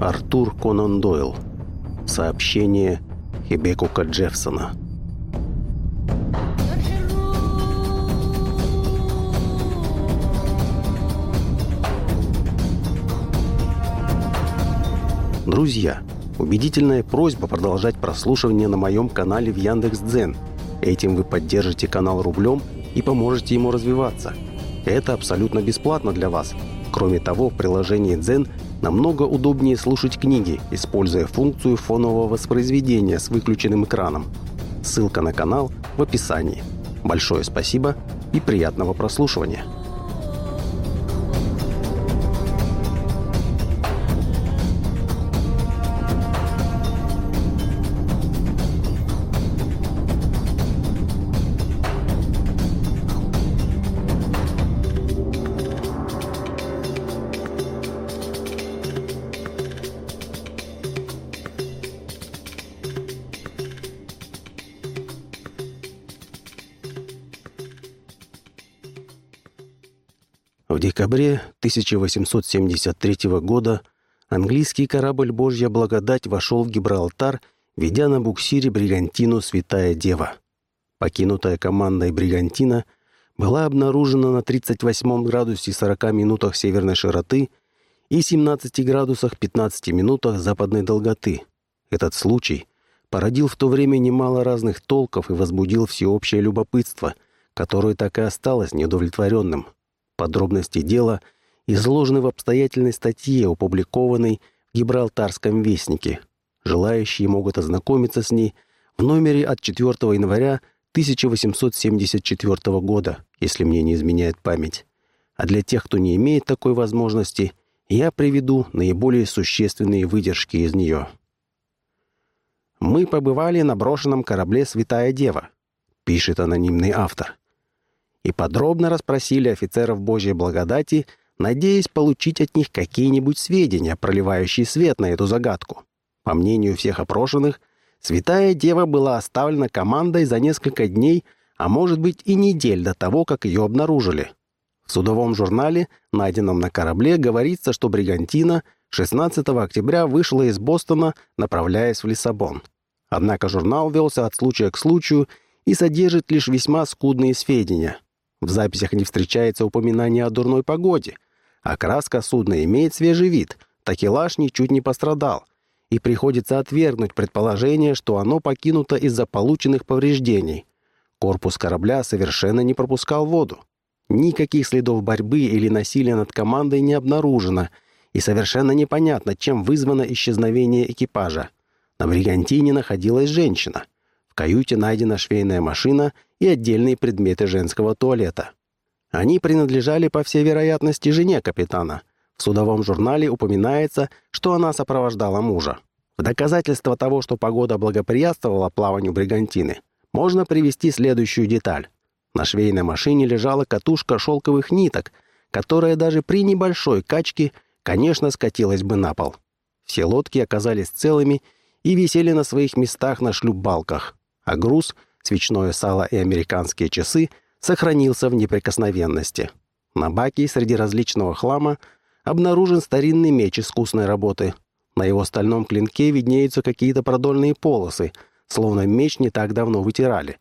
Артур Конан Дойл. Сообщение Хебекука Джеффсона. Друзья, убедительная просьба продолжать прослушивание на моем канале в Яндекс.Дзен. Этим вы поддержите канал рублем и поможете ему развиваться. Это абсолютно бесплатно для вас. Кроме того, в приложении Дзен Намного удобнее слушать книги, используя функцию фонового воспроизведения с выключенным экраном. Ссылка на канал в описании. Большое спасибо и приятного прослушивания. декабре 1873 года английский корабль «Божья благодать» вошел в Гибралтар, ведя на буксире бригантину «Святая Дева». Покинутая командой бригантина была обнаружена на 38 градусе 40 минутах северной широты и 17 градусах 15 минутах западной долготы. Этот случай породил в то время немало разных толков и возбудил всеобщее любопытство, которое так и осталось неудовлетворенным – Подробности дела изложены в обстоятельной статье, опубликованной в Гибралтарском вестнике. Желающие могут ознакомиться с ней в номере от 4 января 1874 года, если мне не изменяет память. А для тех, кто не имеет такой возможности, я приведу наиболее существенные выдержки из нее. «Мы побывали на брошенном корабле «Святая Дева», — пишет анонимный автор и подробно расспросили офицеров Божьей благодати, надеясь получить от них какие-нибудь сведения, проливающие свет на эту загадку. По мнению всех опрошенных, Святая Дева была оставлена командой за несколько дней, а может быть и недель до того, как ее обнаружили. В судовом журнале, найденном на корабле, говорится, что «Бригантина» 16 октября вышла из Бостона, направляясь в Лиссабон. Однако журнал велся от случая к случаю и содержит лишь весьма скудные сведения. В записях не встречается упоминание о дурной погоде. А Окраска судна имеет свежий вид, такелаж ничуть не пострадал. И приходится отвергнуть предположение, что оно покинуто из-за полученных повреждений. Корпус корабля совершенно не пропускал воду. Никаких следов борьбы или насилия над командой не обнаружено, и совершенно непонятно, чем вызвано исчезновение экипажа. На бригантине находилась женщина — каюте найдена швейная машина и отдельные предметы женского туалета. Они принадлежали, по всей вероятности, жене капитана. В судовом журнале упоминается, что она сопровождала мужа. В доказательство того, что погода благоприятствовала плаванию бригантины, можно привести следующую деталь. На швейной машине лежала катушка шелковых ниток, которая даже при небольшой качке, конечно, скатилась бы на пол. Все лодки оказались целыми и висели на своих местах на шлюпбалках а груз, свечное сало и американские часы сохранился в неприкосновенности. На баке среди различного хлама обнаружен старинный меч искусной работы. На его стальном клинке виднеются какие-то продольные полосы, словно меч не так давно вытирали.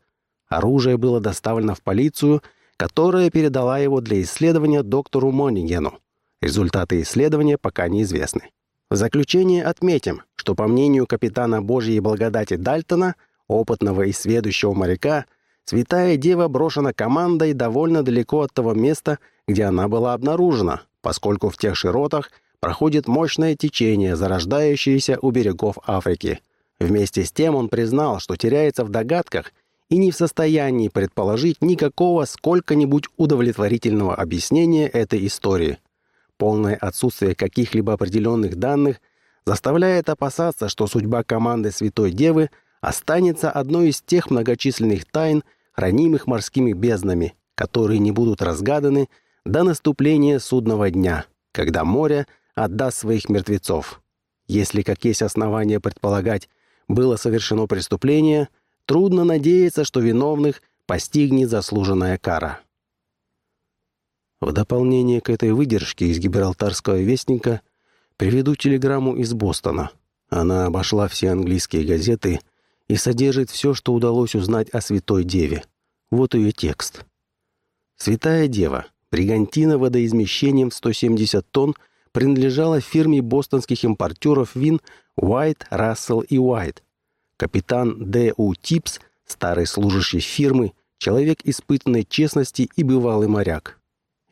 Оружие было доставлено в полицию, которая передала его для исследования доктору Монигену. Результаты исследования пока неизвестны. В заключение отметим, что по мнению капитана Божьей благодати Дальтона – опытного и сведущего моряка, святая дева брошена командой довольно далеко от того места, где она была обнаружена, поскольку в тех широтах проходит мощное течение, зарождающееся у берегов Африки. Вместе с тем он признал, что теряется в догадках и не в состоянии предположить никакого сколько-нибудь удовлетворительного объяснения этой истории. Полное отсутствие каких-либо определенных данных заставляет опасаться, что судьба команды Святой Девы – останется одной из тех многочисленных тайн, хранимых морскими безднами, которые не будут разгаданы до наступления судного дня, когда море отдаст своих мертвецов. Если, как есть основания предполагать, было совершено преступление, трудно надеяться, что виновных постигнет заслуженная кара. В дополнение к этой выдержке из Гибралтарского вестника приведу телеграмму из Бостона. Она обошла все английские газеты – и содержит все, что удалось узнать о Святой Деве. Вот ее текст. «Святая Дева, бригантина водоизмещением 170 тонн, принадлежала фирме бостонских импортеров вин Уайт Рассел и Уайт. Капитан Д. У. Типс, старый служащий фирмы, человек испытанной честности и бывалый моряк.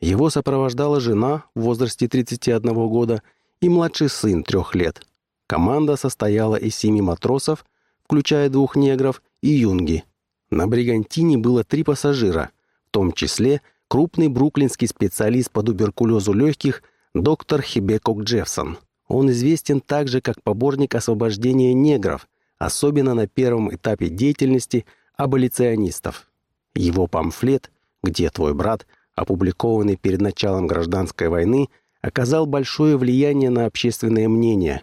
Его сопровождала жена в возрасте 31 года и младший сын трех лет. Команда состояла из семи матросов – включая двух негров, и юнги. На «Бригантине» было три пассажира, в том числе крупный бруклинский специалист по туберкулезу легких доктор Хибекок Джеффсон. Он известен также как поборник освобождения негров, особенно на первом этапе деятельности аболиционистов. Его памфлет «Где твой брат?», опубликованный перед началом гражданской войны, оказал большое влияние на общественное мнение.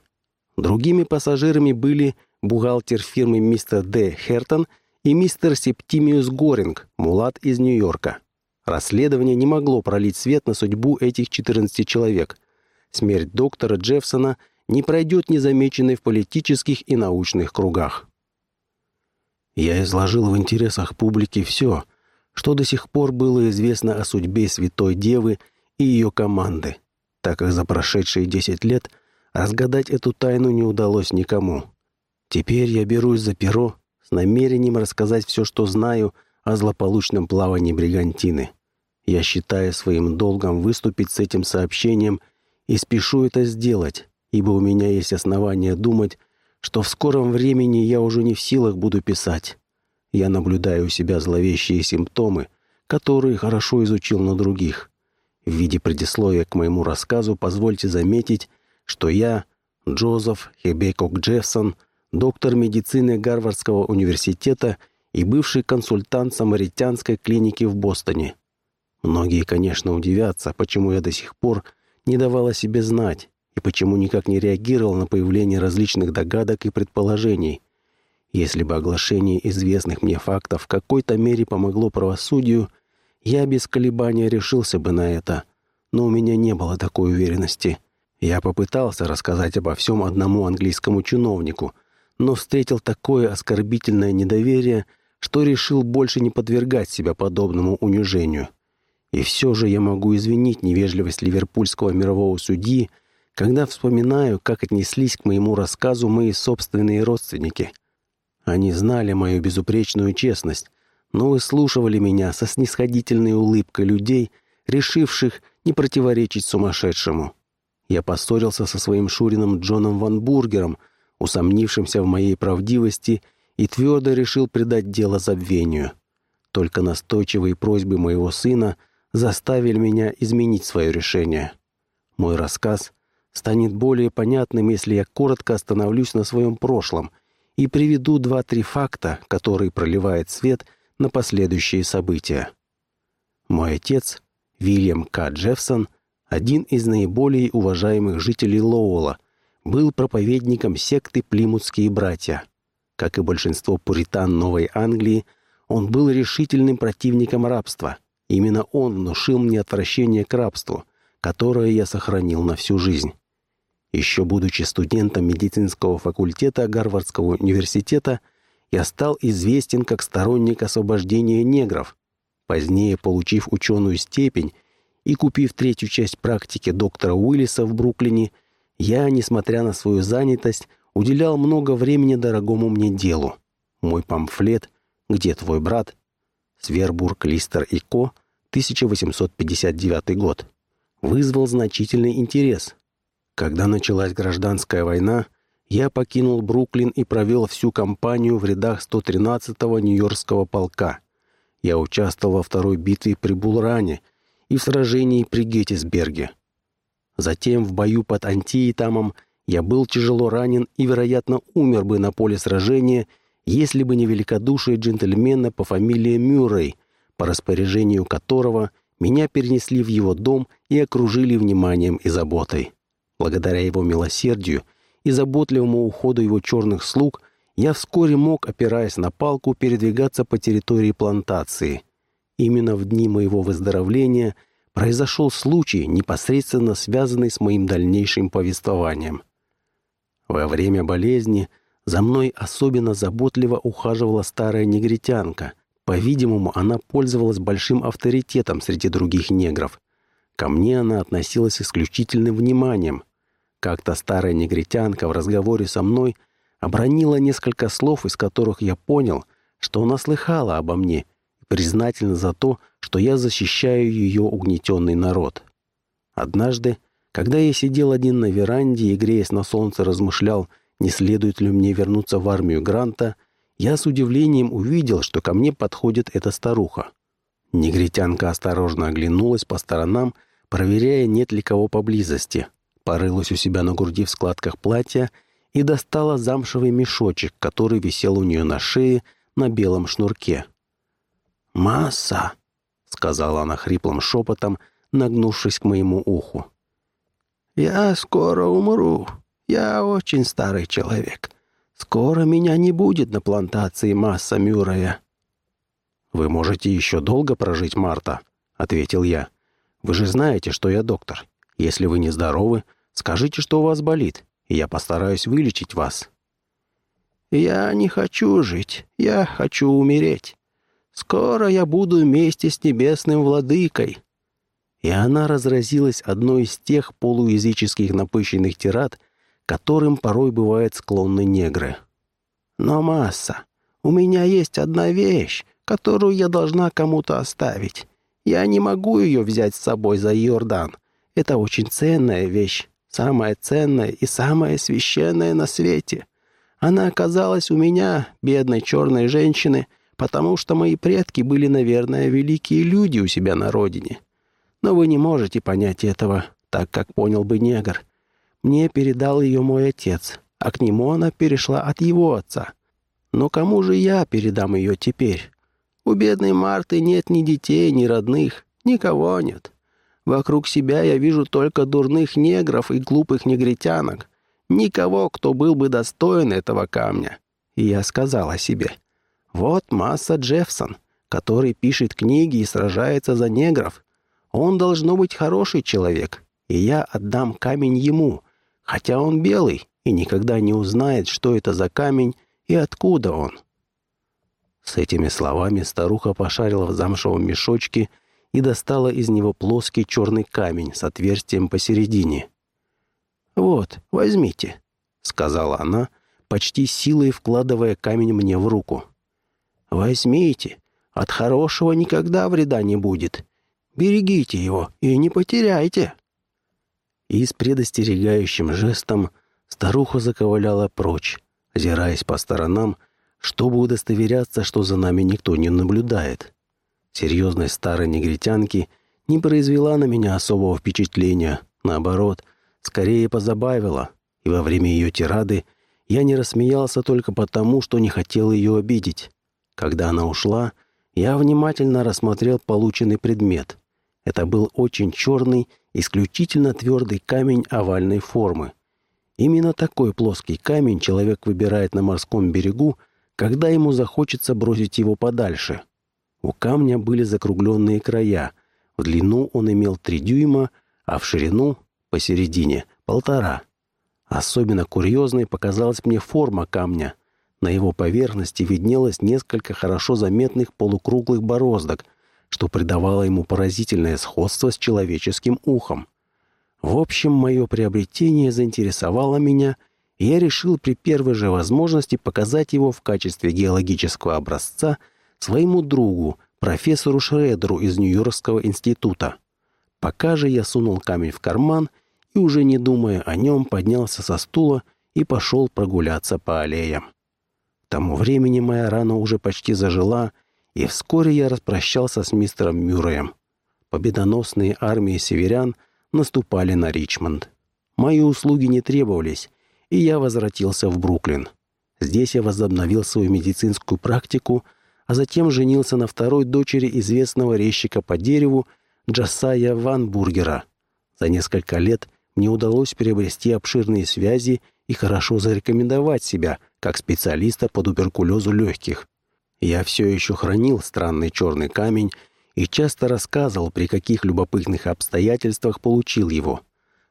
Другими пассажирами были бухгалтер фирмы мистер Д. Хертон и мистер Септимиус Горинг, мулат из Нью-Йорка. Расследование не могло пролить свет на судьбу этих 14 человек. Смерть доктора Джеффсона не пройдет незамеченной в политических и научных кругах. Я изложил в интересах публики все, что до сих пор было известно о судьбе Святой Девы и ее команды, так как за прошедшие 10 лет разгадать эту тайну не удалось никому. Теперь я берусь за перо с намерением рассказать все, что знаю о злополучном плавании Бригантины. Я считаю своим долгом выступить с этим сообщением и спешу это сделать, ибо у меня есть основания думать, что в скором времени я уже не в силах буду писать. Я наблюдаю у себя зловещие симптомы, которые хорошо изучил на других. В виде предисловия к моему рассказу позвольте заметить, что я, Джозеф Хебекок Джеффсон – доктор медицины Гарвардского университета и бывший консультант самаритянской клиники в Бостоне. Многие, конечно, удивятся, почему я до сих пор не давала себе знать и почему никак не реагировал на появление различных догадок и предположений. Если бы оглашение известных мне фактов в какой-то мере помогло правосудию, я без колебания решился бы на это, но у меня не было такой уверенности. Я попытался рассказать обо всем одному английскому чиновнику, но встретил такое оскорбительное недоверие, что решил больше не подвергать себя подобному унижению. И все же я могу извинить невежливость ливерпульского мирового судьи, когда вспоминаю, как отнеслись к моему рассказу мои собственные родственники. Они знали мою безупречную честность, но выслушивали меня со снисходительной улыбкой людей, решивших не противоречить сумасшедшему. Я поссорился со своим Шурином Джоном Ван Бургером — усомнившимся в моей правдивости, и твердо решил предать дело забвению. Только настойчивые просьбы моего сына заставили меня изменить свое решение. Мой рассказ станет более понятным, если я коротко остановлюсь на своем прошлом и приведу два-три факта, которые проливают свет на последующие события. Мой отец, Вильям К. Джеффсон, один из наиболее уважаемых жителей Лоуэлла – был проповедником секты «Плимутские братья». Как и большинство пуритан Новой Англии, он был решительным противником рабства. Именно он внушил мне отвращение к рабству, которое я сохранил на всю жизнь. Еще будучи студентом медицинского факультета Гарвардского университета, я стал известен как сторонник освобождения негров. Позднее, получив ученую степень и купив третью часть практики доктора Уиллиса в Бруклине, я, несмотря на свою занятость, уделял много времени дорогому мне делу. Мой памфлет «Где твой брат?» Свербург, Листер и Ко, 1859 год, вызвал значительный интерес. Когда началась гражданская война, я покинул Бруклин и провел всю кампанию в рядах 113-го Нью-Йоркского полка. Я участвовал во второй битве при Булране и в сражении при Геттисберге – Затем в бою под Антиитамом я был тяжело ранен и, вероятно, умер бы на поле сражения, если бы не великодушие джентльмена по фамилии Мюррей, по распоряжению которого меня перенесли в его дом и окружили вниманием и заботой. Благодаря его милосердию и заботливому уходу его черных слуг – я вскоре мог, опираясь на палку, передвигаться по территории плантации. Именно в дни моего выздоровления произошел случай, непосредственно связанный с моим дальнейшим повествованием. Во время болезни за мной особенно заботливо ухаживала старая негритянка. По-видимому, она пользовалась большим авторитетом среди других негров. Ко мне она относилась исключительным вниманием. Как-то старая негритянка в разговоре со мной обронила несколько слов, из которых я понял, что она слыхала обо мне – признательна за то, что я защищаю ее угнетенный народ. Однажды, когда я сидел один на веранде и, греясь на солнце, размышлял, не следует ли мне вернуться в армию Гранта, я с удивлением увидел, что ко мне подходит эта старуха. Негритянка осторожно оглянулась по сторонам, проверяя, нет ли кого поблизости, порылась у себя на груди в складках платья и достала замшевый мешочек, который висел у нее на шее на белом шнурке. «Масса!» — сказала она хриплым шепотом, нагнувшись к моему уху. «Я скоро умру. Я очень старый человек. Скоро меня не будет на плантации Масса Мюррея». «Вы можете еще долго прожить, Марта», — ответил я. «Вы же знаете, что я доктор. Если вы нездоровы, скажите, что у вас болит, и я постараюсь вылечить вас». «Я не хочу жить. Я хочу умереть. Скоро я буду вместе с небесным владыкой». И она разразилась одной из тех полуязыческих напыщенных тират, которым порой бывают склонны негры. «Но, масса, у меня есть одна вещь, которую я должна кому-то оставить. Я не могу ее взять с собой за Иордан. Это очень ценная вещь, самая ценная и самая священная на свете. Она оказалась у меня, бедной черной женщины — потому что мои предки были, наверное, великие люди у себя на родине. Но вы не можете понять этого, так как понял бы негр. Мне передал ее мой отец, а к нему она перешла от его отца. Но кому же я передам ее теперь? У бедной Марты нет ни детей, ни родных, никого нет. Вокруг себя я вижу только дурных негров и глупых негритянок. Никого, кто был бы достоин этого камня. И я сказала себе, вот масса Джеффсон, который пишет книги и сражается за негров. Он должно быть хороший человек, и я отдам камень ему, хотя он белый и никогда не узнает, что это за камень и откуда он». С этими словами старуха пошарила в замшевом мешочке и достала из него плоский черный камень с отверстием посередине. «Вот, возьмите», — сказала она, почти силой вкладывая камень мне в руку. Возьмите. От хорошего никогда вреда не будет. Берегите его и не потеряйте». И с предостерегающим жестом старуха заковыляла прочь, озираясь по сторонам, чтобы удостоверяться, что за нами никто не наблюдает. Серьезность старой негритянки не произвела на меня особого впечатления, наоборот, скорее позабавила, и во время ее тирады я не рассмеялся только потому, что не хотел ее обидеть. Когда она ушла, я внимательно рассмотрел полученный предмет. Это был очень черный, исключительно твердый камень овальной формы. Именно такой плоский камень человек выбирает на морском берегу, когда ему захочется бросить его подальше. У камня были закругленные края. В длину он имел три дюйма, а в ширину посередине — полтора. Особенно курьезной показалась мне форма камня — на его поверхности виднелось несколько хорошо заметных полукруглых бороздок, что придавало ему поразительное сходство с человеческим ухом. В общем, мое приобретение заинтересовало меня, и я решил при первой же возможности показать его в качестве геологического образца своему другу, профессору Шредеру из Нью-Йоркского института. Пока же я сунул камень в карман и, уже не думая о нем, поднялся со стула и пошел прогуляться по аллеям тому времени моя рана уже почти зажила, и вскоре я распрощался с мистером Мюрреем. Победоносные армии северян наступали на Ричмонд. Мои услуги не требовались, и я возвратился в Бруклин. Здесь я возобновил свою медицинскую практику, а затем женился на второй дочери известного резчика по дереву Джасая Ванбургера. За несколько лет мне удалось приобрести обширные связи и хорошо зарекомендовать себя как специалиста по туберкулезу легких. Я все еще хранил странный черный камень и часто рассказывал, при каких любопытных обстоятельствах получил его.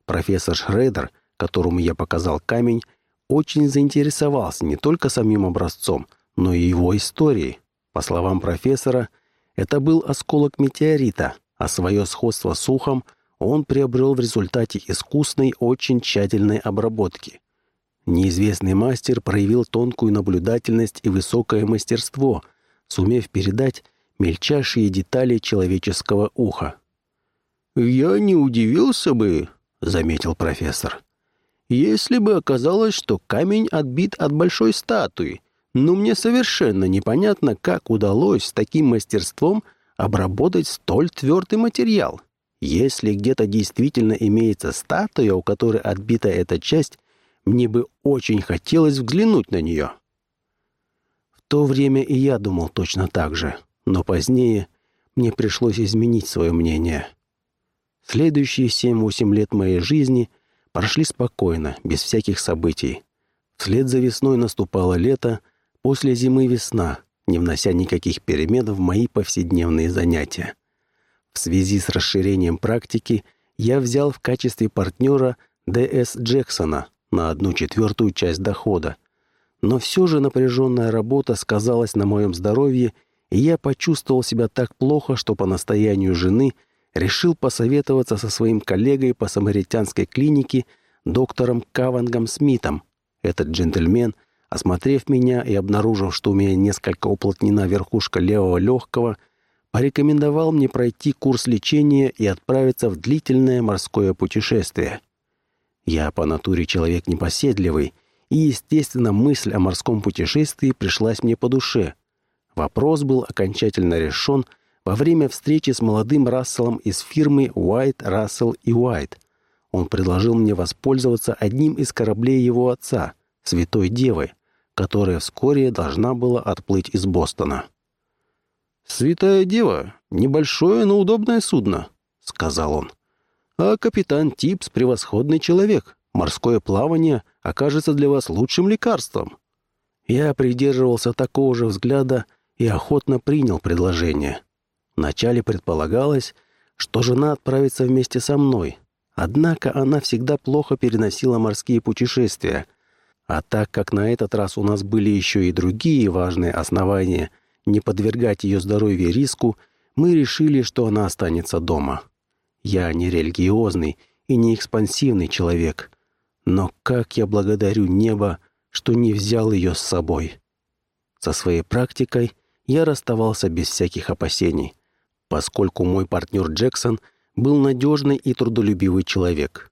Профессор Шредер, которому я показал камень, очень заинтересовался не только самим образцом, но и его историей. По словам профессора, это был осколок метеорита, а свое сходство с ухом он приобрел в результате искусной, очень тщательной обработки. Неизвестный мастер проявил тонкую наблюдательность и высокое мастерство, сумев передать мельчайшие детали человеческого уха. «Я не удивился бы», — заметил профессор, «если бы оказалось, что камень отбит от большой статуи, но мне совершенно непонятно, как удалось с таким мастерством обработать столь твердый материал. Если где-то действительно имеется статуя, у которой отбита эта часть, мне бы очень хотелось взглянуть на нее. В то время и я думал точно так же, но позднее мне пришлось изменить свое мнение. Следующие 7-8 лет моей жизни прошли спокойно, без всяких событий. Вслед за весной наступало лето, после зимы весна, не внося никаких перемен в мои повседневные занятия. В связи с расширением практики я взял в качестве партнера Д.С. Джексона, на одну четвертую часть дохода. Но все же напряженная работа сказалась на моем здоровье, и я почувствовал себя так плохо, что по настоянию жены решил посоветоваться со своим коллегой по самаритянской клинике доктором Кавангом Смитом. Этот джентльмен, осмотрев меня и обнаружив, что у меня несколько уплотнена верхушка левого легкого, порекомендовал мне пройти курс лечения и отправиться в длительное морское путешествие. Я по натуре человек непоседливый, и, естественно, мысль о морском путешествии пришлась мне по душе. Вопрос был окончательно решен во время встречи с молодым Расселом из фирмы Уайт Рассел и Уайт. Он предложил мне воспользоваться одним из кораблей его отца, Святой Девы, которая вскоре должна была отплыть из Бостона. «Святая Дева — небольшое, но удобное судно», — сказал он. А капитан Типс — превосходный человек. Морское плавание окажется для вас лучшим лекарством». Я придерживался такого же взгляда и охотно принял предложение. Вначале предполагалось, что жена отправится вместе со мной. Однако она всегда плохо переносила морские путешествия. А так как на этот раз у нас были еще и другие важные основания не подвергать ее здоровью риску, мы решили, что она останется дома. Я не религиозный и не экспансивный человек. Но как я благодарю небо, что не взял ее с собой. Со своей практикой я расставался без всяких опасений, поскольку мой партнер Джексон был надежный и трудолюбивый человек.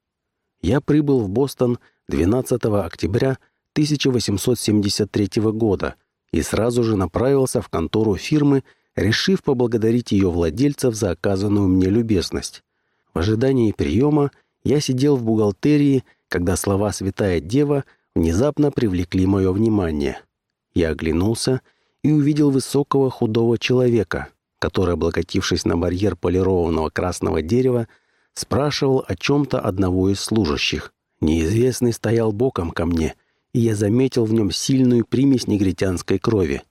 Я прибыл в Бостон 12 октября 1873 года и сразу же направился в контору фирмы, решив поблагодарить ее владельцев за оказанную мне любезность. В ожидании приема я сидел в бухгалтерии, когда слова «Святая Дева» внезапно привлекли мое внимание. Я оглянулся и увидел высокого худого человека, который, облокотившись на барьер полированного красного дерева, спрашивал о чем-то одного из служащих. Неизвестный стоял боком ко мне, и я заметил в нем сильную примесь негритянской крови.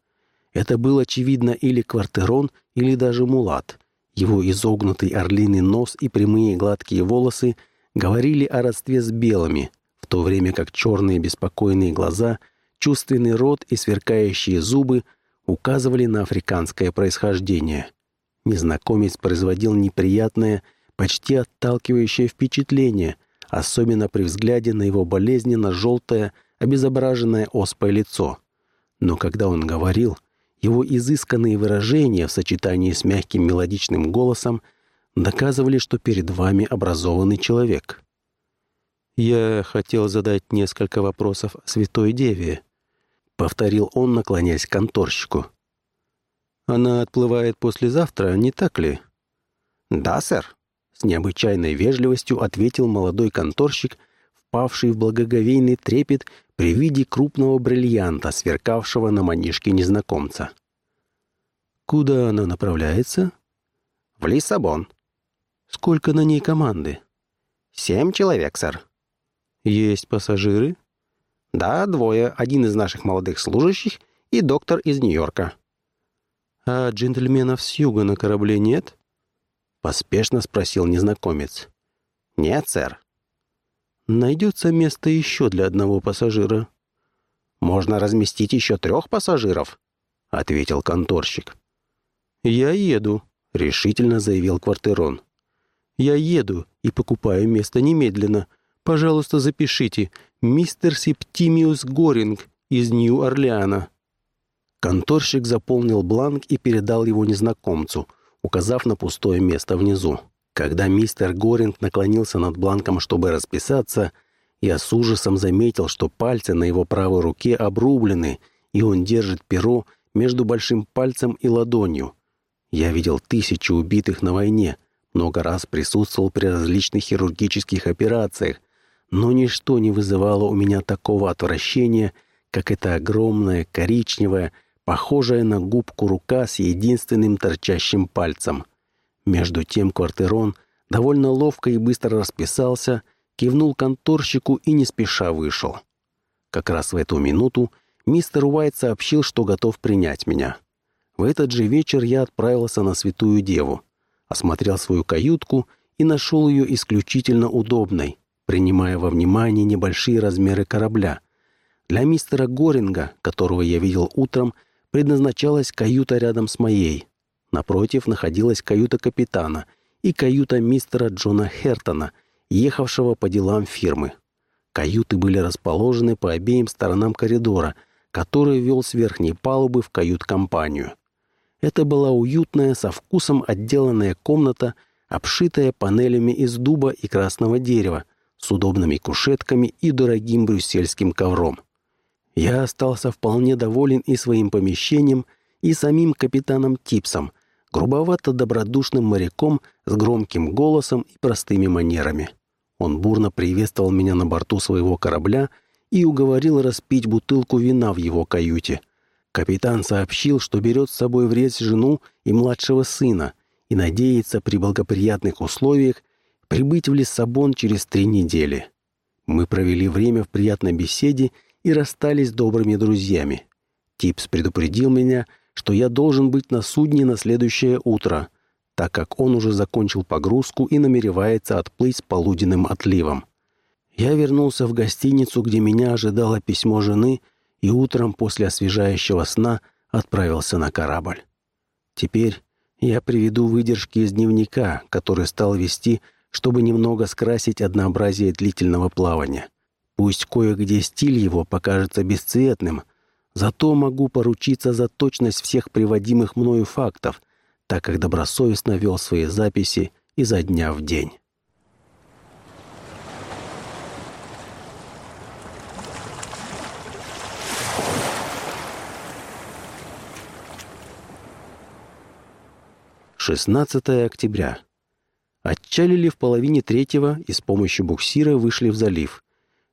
Это был, очевидно, или квартерон, или даже мулат — его изогнутый орлиный нос и прямые гладкие волосы говорили о родстве с белыми, в то время как черные беспокойные глаза, чувственный рот и сверкающие зубы указывали на африканское происхождение. Незнакомец производил неприятное, почти отталкивающее впечатление, особенно при взгляде на его болезненно-желтое, обезображенное оспой лицо. Но когда он говорил — его изысканные выражения в сочетании с мягким мелодичным голосом доказывали, что перед вами образованный человек. «Я хотел задать несколько вопросов о Святой Деве», — повторил он, наклоняясь к конторщику. «Она отплывает послезавтра, не так ли?» «Да, сэр», — с необычайной вежливостью ответил молодой конторщик — впавший в благоговейный трепет при виде крупного бриллианта, сверкавшего на манишке незнакомца. «Куда она направляется?» «В Лиссабон». «Сколько на ней команды?» «Семь человек, сэр». «Есть пассажиры?» «Да, двое. Один из наших молодых служащих и доктор из Нью-Йорка». «А джентльменов с юга на корабле нет?» Поспешно спросил незнакомец. «Нет, сэр. Найдется место еще для одного пассажира». «Можно разместить еще трех пассажиров», — ответил конторщик. «Я еду», — решительно заявил Квартерон. «Я еду и покупаю место немедленно. Пожалуйста, запишите. Мистер Септимиус Горинг из Нью-Орлеана». Конторщик заполнил бланк и передал его незнакомцу, указав на пустое место внизу. Когда мистер Горинг наклонился над бланком, чтобы расписаться, я с ужасом заметил, что пальцы на его правой руке обрублены, и он держит перо между большим пальцем и ладонью. Я видел тысячи убитых на войне, много раз присутствовал при различных хирургических операциях, но ничто не вызывало у меня такого отвращения, как эта огромная, коричневая, похожая на губку рука с единственным торчащим пальцем. Между тем Квартерон довольно ловко и быстро расписался, кивнул конторщику и не спеша вышел. Как раз в эту минуту мистер Уайт сообщил, что готов принять меня. В этот же вечер я отправился на Святую Деву, осмотрел свою каютку и нашел ее исключительно удобной, принимая во внимание небольшие размеры корабля. Для мистера Горинга, которого я видел утром, предназначалась каюта рядом с моей, Напротив находилась каюта капитана и каюта мистера Джона Хертона, ехавшего по делам фирмы. Каюты были расположены по обеим сторонам коридора, который вел с верхней палубы в кают-компанию. Это была уютная, со вкусом отделанная комната, обшитая панелями из дуба и красного дерева, с удобными кушетками и дорогим брюссельским ковром. Я остался вполне доволен и своим помещением, и самим капитаном Типсом, грубовато-добродушным моряком с громким голосом и простыми манерами. Он бурно приветствовал меня на борту своего корабля и уговорил распить бутылку вина в его каюте. Капитан сообщил, что берет с собой в рейс жену и младшего сына и надеется при благоприятных условиях прибыть в Лиссабон через три недели. Мы провели время в приятной беседе и расстались добрыми друзьями. Типс предупредил меня, что я должен быть на судне на следующее утро, так как он уже закончил погрузку и намеревается отплыть с полуденным отливом. Я вернулся в гостиницу, где меня ожидало письмо жены, и утром после освежающего сна отправился на корабль. Теперь я приведу выдержки из дневника, который стал вести, чтобы немного скрасить однообразие длительного плавания. Пусть кое-где стиль его покажется бесцветным, Зато могу поручиться за точность всех приводимых мною фактов, так как добросовестно вел свои записи изо дня в день. Шестнадцатое октября. Отчалили в половине третьего и с помощью буксира вышли в залив.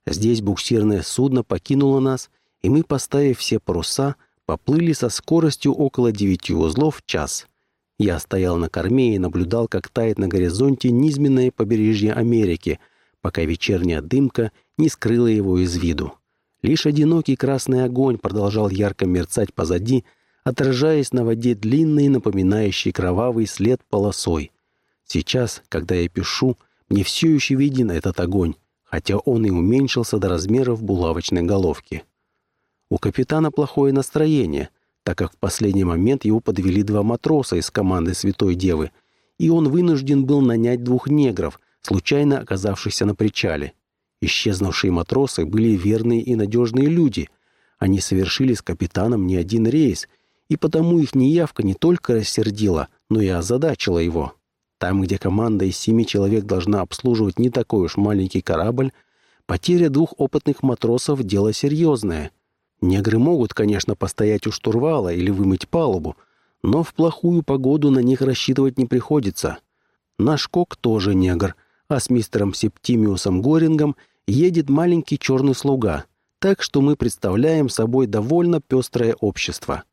Здесь буксирное судно покинуло нас — и мы, поставив все паруса, поплыли со скоростью около девяти узлов в час. Я стоял на корме и наблюдал, как тает на горизонте низменное побережье Америки, пока вечерняя дымка не скрыла его из виду. Лишь одинокий красный огонь продолжал ярко мерцать позади, отражаясь на воде длинный, напоминающий кровавый след полосой. Сейчас, когда я пишу, мне все еще виден этот огонь, хотя он и уменьшился до размеров булавочной головки. У капитана плохое настроение, так как в последний момент его подвели два матроса из команды Святой Девы, и он вынужден был нанять двух негров, случайно оказавшихся на причале. Исчезнувшие матросы были верные и надежные люди. Они совершили с капитаном не один рейс, и потому их неявка не только рассердила, но и озадачила его. Там, где команда из семи человек должна обслуживать не такой уж маленький корабль, потеря двух опытных матросов – дело серьезное – Негры могут, конечно, постоять у штурвала или вымыть палубу, но в плохую погоду на них рассчитывать не приходится. Наш кок тоже негр, а с мистером Септимиусом Горингом едет маленький черный слуга, так что мы представляем собой довольно пестрое общество.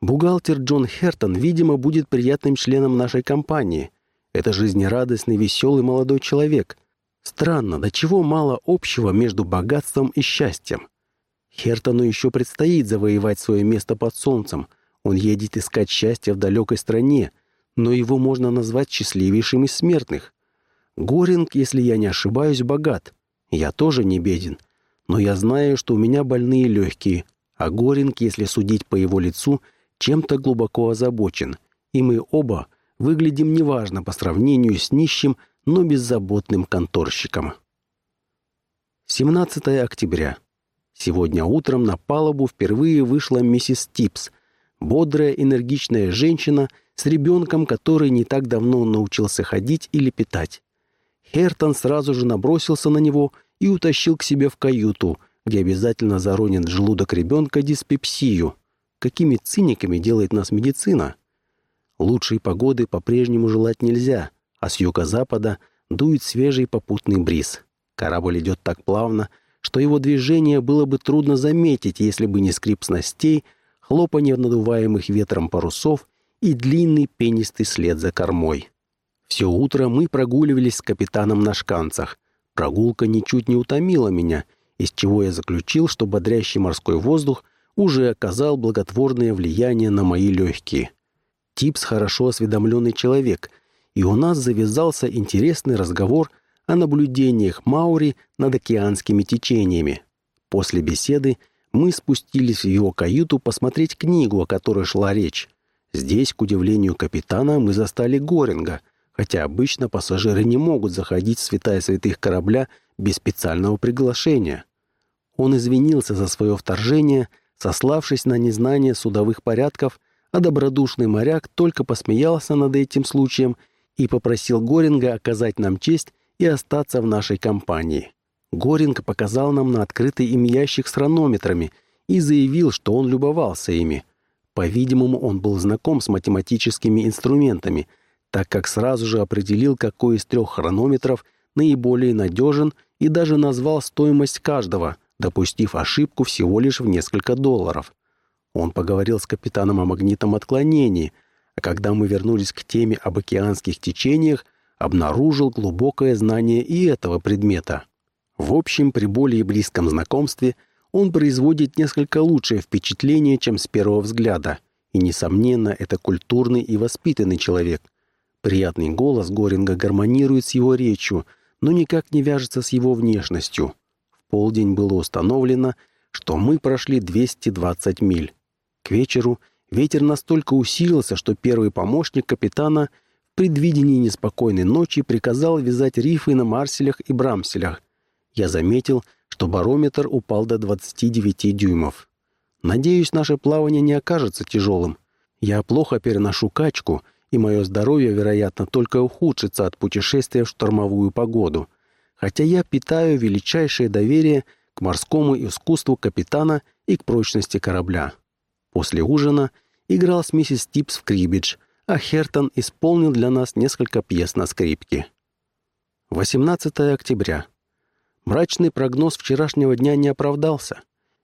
Бухгалтер Джон Хертон, видимо, будет приятным членом нашей компании. Это жизнерадостный, веселый молодой человек. Странно, до чего мало общего между богатством и счастьем. Хертону еще предстоит завоевать свое место под солнцем. Он едет искать счастье в далекой стране, но его можно назвать счастливейшим из смертных. Горинг, если я не ошибаюсь, богат. Я тоже не беден. Но я знаю, что у меня больные легкие, а Горинг, если судить по его лицу, чем-то глубоко озабочен, и мы оба выглядим неважно по сравнению с нищим, но беззаботным конторщиком. 17 октября. Сегодня утром на палубу впервые вышла миссис Типс, бодрая, энергичная женщина с ребенком, который не так давно научился ходить или питать. Хертон сразу же набросился на него и утащил к себе в каюту, где обязательно заронен желудок ребенка диспепсию. Какими циниками делает нас медицина? Лучшей погоды по-прежнему желать нельзя, а с юго-запада дует свежий попутный бриз. Корабль идет так плавно, что его движение было бы трудно заметить, если бы не скрип снастей, хлопанье надуваемых ветром парусов и длинный пенистый след за кормой. Все утро мы прогуливались с капитаном на шканцах. Прогулка ничуть не утомила меня, из чего я заключил, что бодрящий морской воздух уже оказал благотворное влияние на мои легкие. Типс хорошо осведомленный человек, и у нас завязался интересный разговор – о наблюдениях Маури над океанскими течениями. После беседы мы спустились в его каюту посмотреть книгу, о которой шла речь. Здесь, к удивлению капитана, мы застали Горинга, хотя обычно пассажиры не могут заходить в святая святых корабля без специального приглашения. Он извинился за свое вторжение, сославшись на незнание судовых порядков, а добродушный моряк только посмеялся над этим случаем и попросил Горинга оказать нам честь и остаться в нашей компании. Горинг показал нам на открытый им ящик с хронометрами и заявил, что он любовался ими. По-видимому, он был знаком с математическими инструментами, так как сразу же определил, какой из трех хронометров наиболее надежен и даже назвал стоимость каждого, допустив ошибку всего лишь в несколько долларов. Он поговорил с капитаном о магнитном отклонении, а когда мы вернулись к теме об океанских течениях, обнаружил глубокое знание и этого предмета. В общем, при более близком знакомстве он производит несколько лучшее впечатление, чем с первого взгляда. И, несомненно, это культурный и воспитанный человек. Приятный голос Горинга гармонирует с его речью, но никак не вяжется с его внешностью. В полдень было установлено, что мы прошли 220 миль. К вечеру ветер настолько усилился, что первый помощник капитана – предвидении неспокойной ночи приказал вязать рифы на марселях и брамселях. Я заметил, что барометр упал до 29 дюймов. Надеюсь, наше плавание не окажется тяжелым. Я плохо переношу качку, и мое здоровье, вероятно, только ухудшится от путешествия в штормовую погоду. Хотя я питаю величайшее доверие к морскому искусству капитана и к прочности корабля. После ужина играл с миссис Типс в крибидж – а Хертон исполнил для нас несколько пьес на скрипке. 18 октября. Мрачный прогноз вчерашнего дня не оправдался.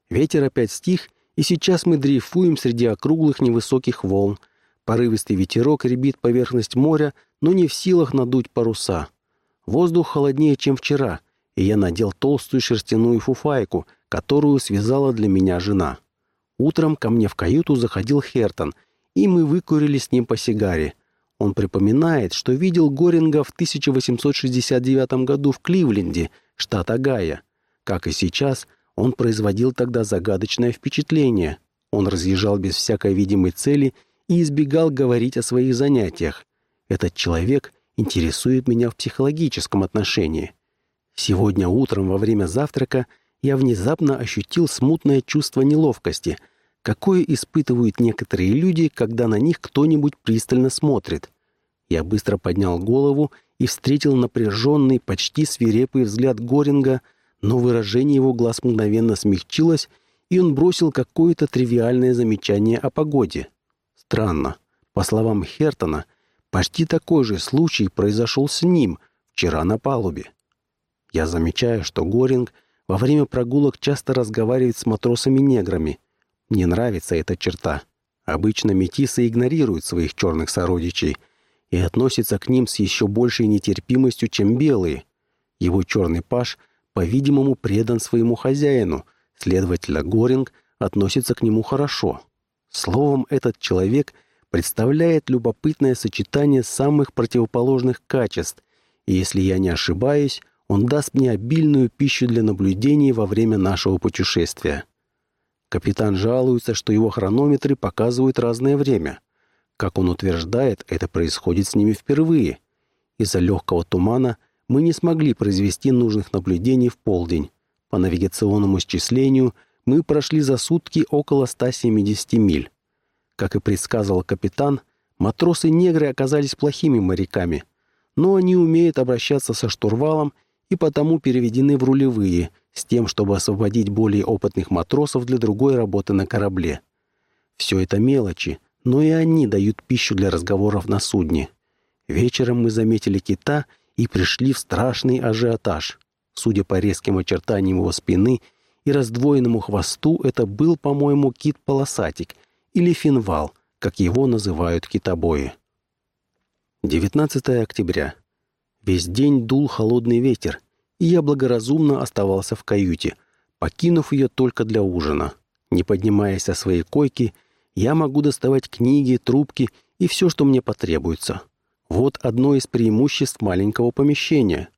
Ветер опять стих, и сейчас мы дрейфуем среди округлых невысоких волн. Порывистый ветерок ребит поверхность моря, но не в силах надуть паруса. Воздух холоднее, чем вчера, и я надел толстую шерстяную фуфайку, которую связала для меня жена. Утром ко мне в каюту заходил Хертон — и мы выкурили с ним по сигаре. Он припоминает, что видел Горинга в 1869 году в Кливленде, штат Огайо. Как и сейчас, он производил тогда загадочное впечатление. Он разъезжал без всякой видимой цели и избегал говорить о своих занятиях. Этот человек интересует меня в психологическом отношении. Сегодня утром во время завтрака я внезапно ощутил смутное чувство неловкости – какое испытывают некоторые люди, когда на них кто-нибудь пристально смотрит. Я быстро поднял голову и встретил напряженный, почти свирепый взгляд Горинга, но выражение его глаз мгновенно смягчилось, и он бросил какое-то тривиальное замечание о погоде. Странно. По словам Хертона, почти такой же случай произошел с ним вчера на палубе. Я замечаю, что Горинг во время прогулок часто разговаривает с матросами-неграми — не нравится эта черта. Обычно метисы игнорируют своих черных сородичей и относятся к ним с еще большей нетерпимостью, чем белые. Его черный паш, по-видимому, предан своему хозяину, следовательно, Горинг относится к нему хорошо. Словом, этот человек представляет любопытное сочетание самых противоположных качеств, и если я не ошибаюсь, он даст мне обильную пищу для наблюдений во время нашего путешествия. Капитан жалуется, что его хронометры показывают разное время. Как он утверждает, это происходит с ними впервые. Из-за легкого тумана мы не смогли произвести нужных наблюдений в полдень. По навигационному исчислению мы прошли за сутки около 170 миль. Как и предсказывал капитан, матросы-негры оказались плохими моряками, но они умеют обращаться со штурвалом и потому переведены в рулевые, с тем, чтобы освободить более опытных матросов для другой работы на корабле. Все это мелочи, но и они дают пищу для разговоров на судне. Вечером мы заметили кита и пришли в страшный ажиотаж. Судя по резким очертаниям его спины и раздвоенному хвосту, это был, по-моему, кит-полосатик или финвал, как его называют китобои. 19 октября. Весь день дул холодный ветер, и я благоразумно оставался в каюте, покинув ее только для ужина. Не поднимаясь со своей койки, я могу доставать книги, трубки и все, что мне потребуется. Вот одно из преимуществ маленького помещения.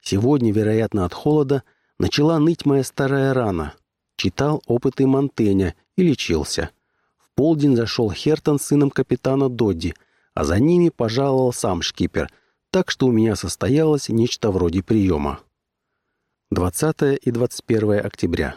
Сегодня, вероятно, от холода начала ныть моя старая рана. Читал опыты Монтеня и лечился. В полдень зашел Хертон с сыном капитана Додди, а за ними пожаловал сам шкипер, так что у меня состоялось нечто вроде приема. 20 и 21 октября.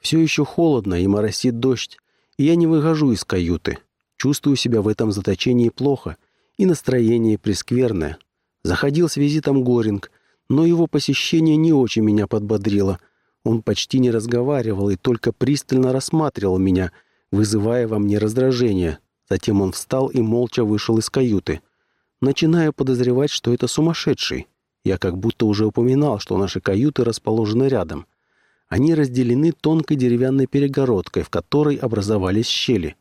Все еще холодно и моросит дождь, и я не выхожу из каюты. Чувствую себя в этом заточении плохо, и настроение прескверное. Заходил с визитом Горинг, но его посещение не очень меня подбодрило. Он почти не разговаривал и только пристально рассматривал меня, вызывая во мне раздражение. Затем он встал и молча вышел из каюты — Начинаю подозревать, что это сумасшедший. Я как будто уже упоминал, что наши каюты расположены рядом. Они разделены тонкой деревянной перегородкой, в которой образовались щели.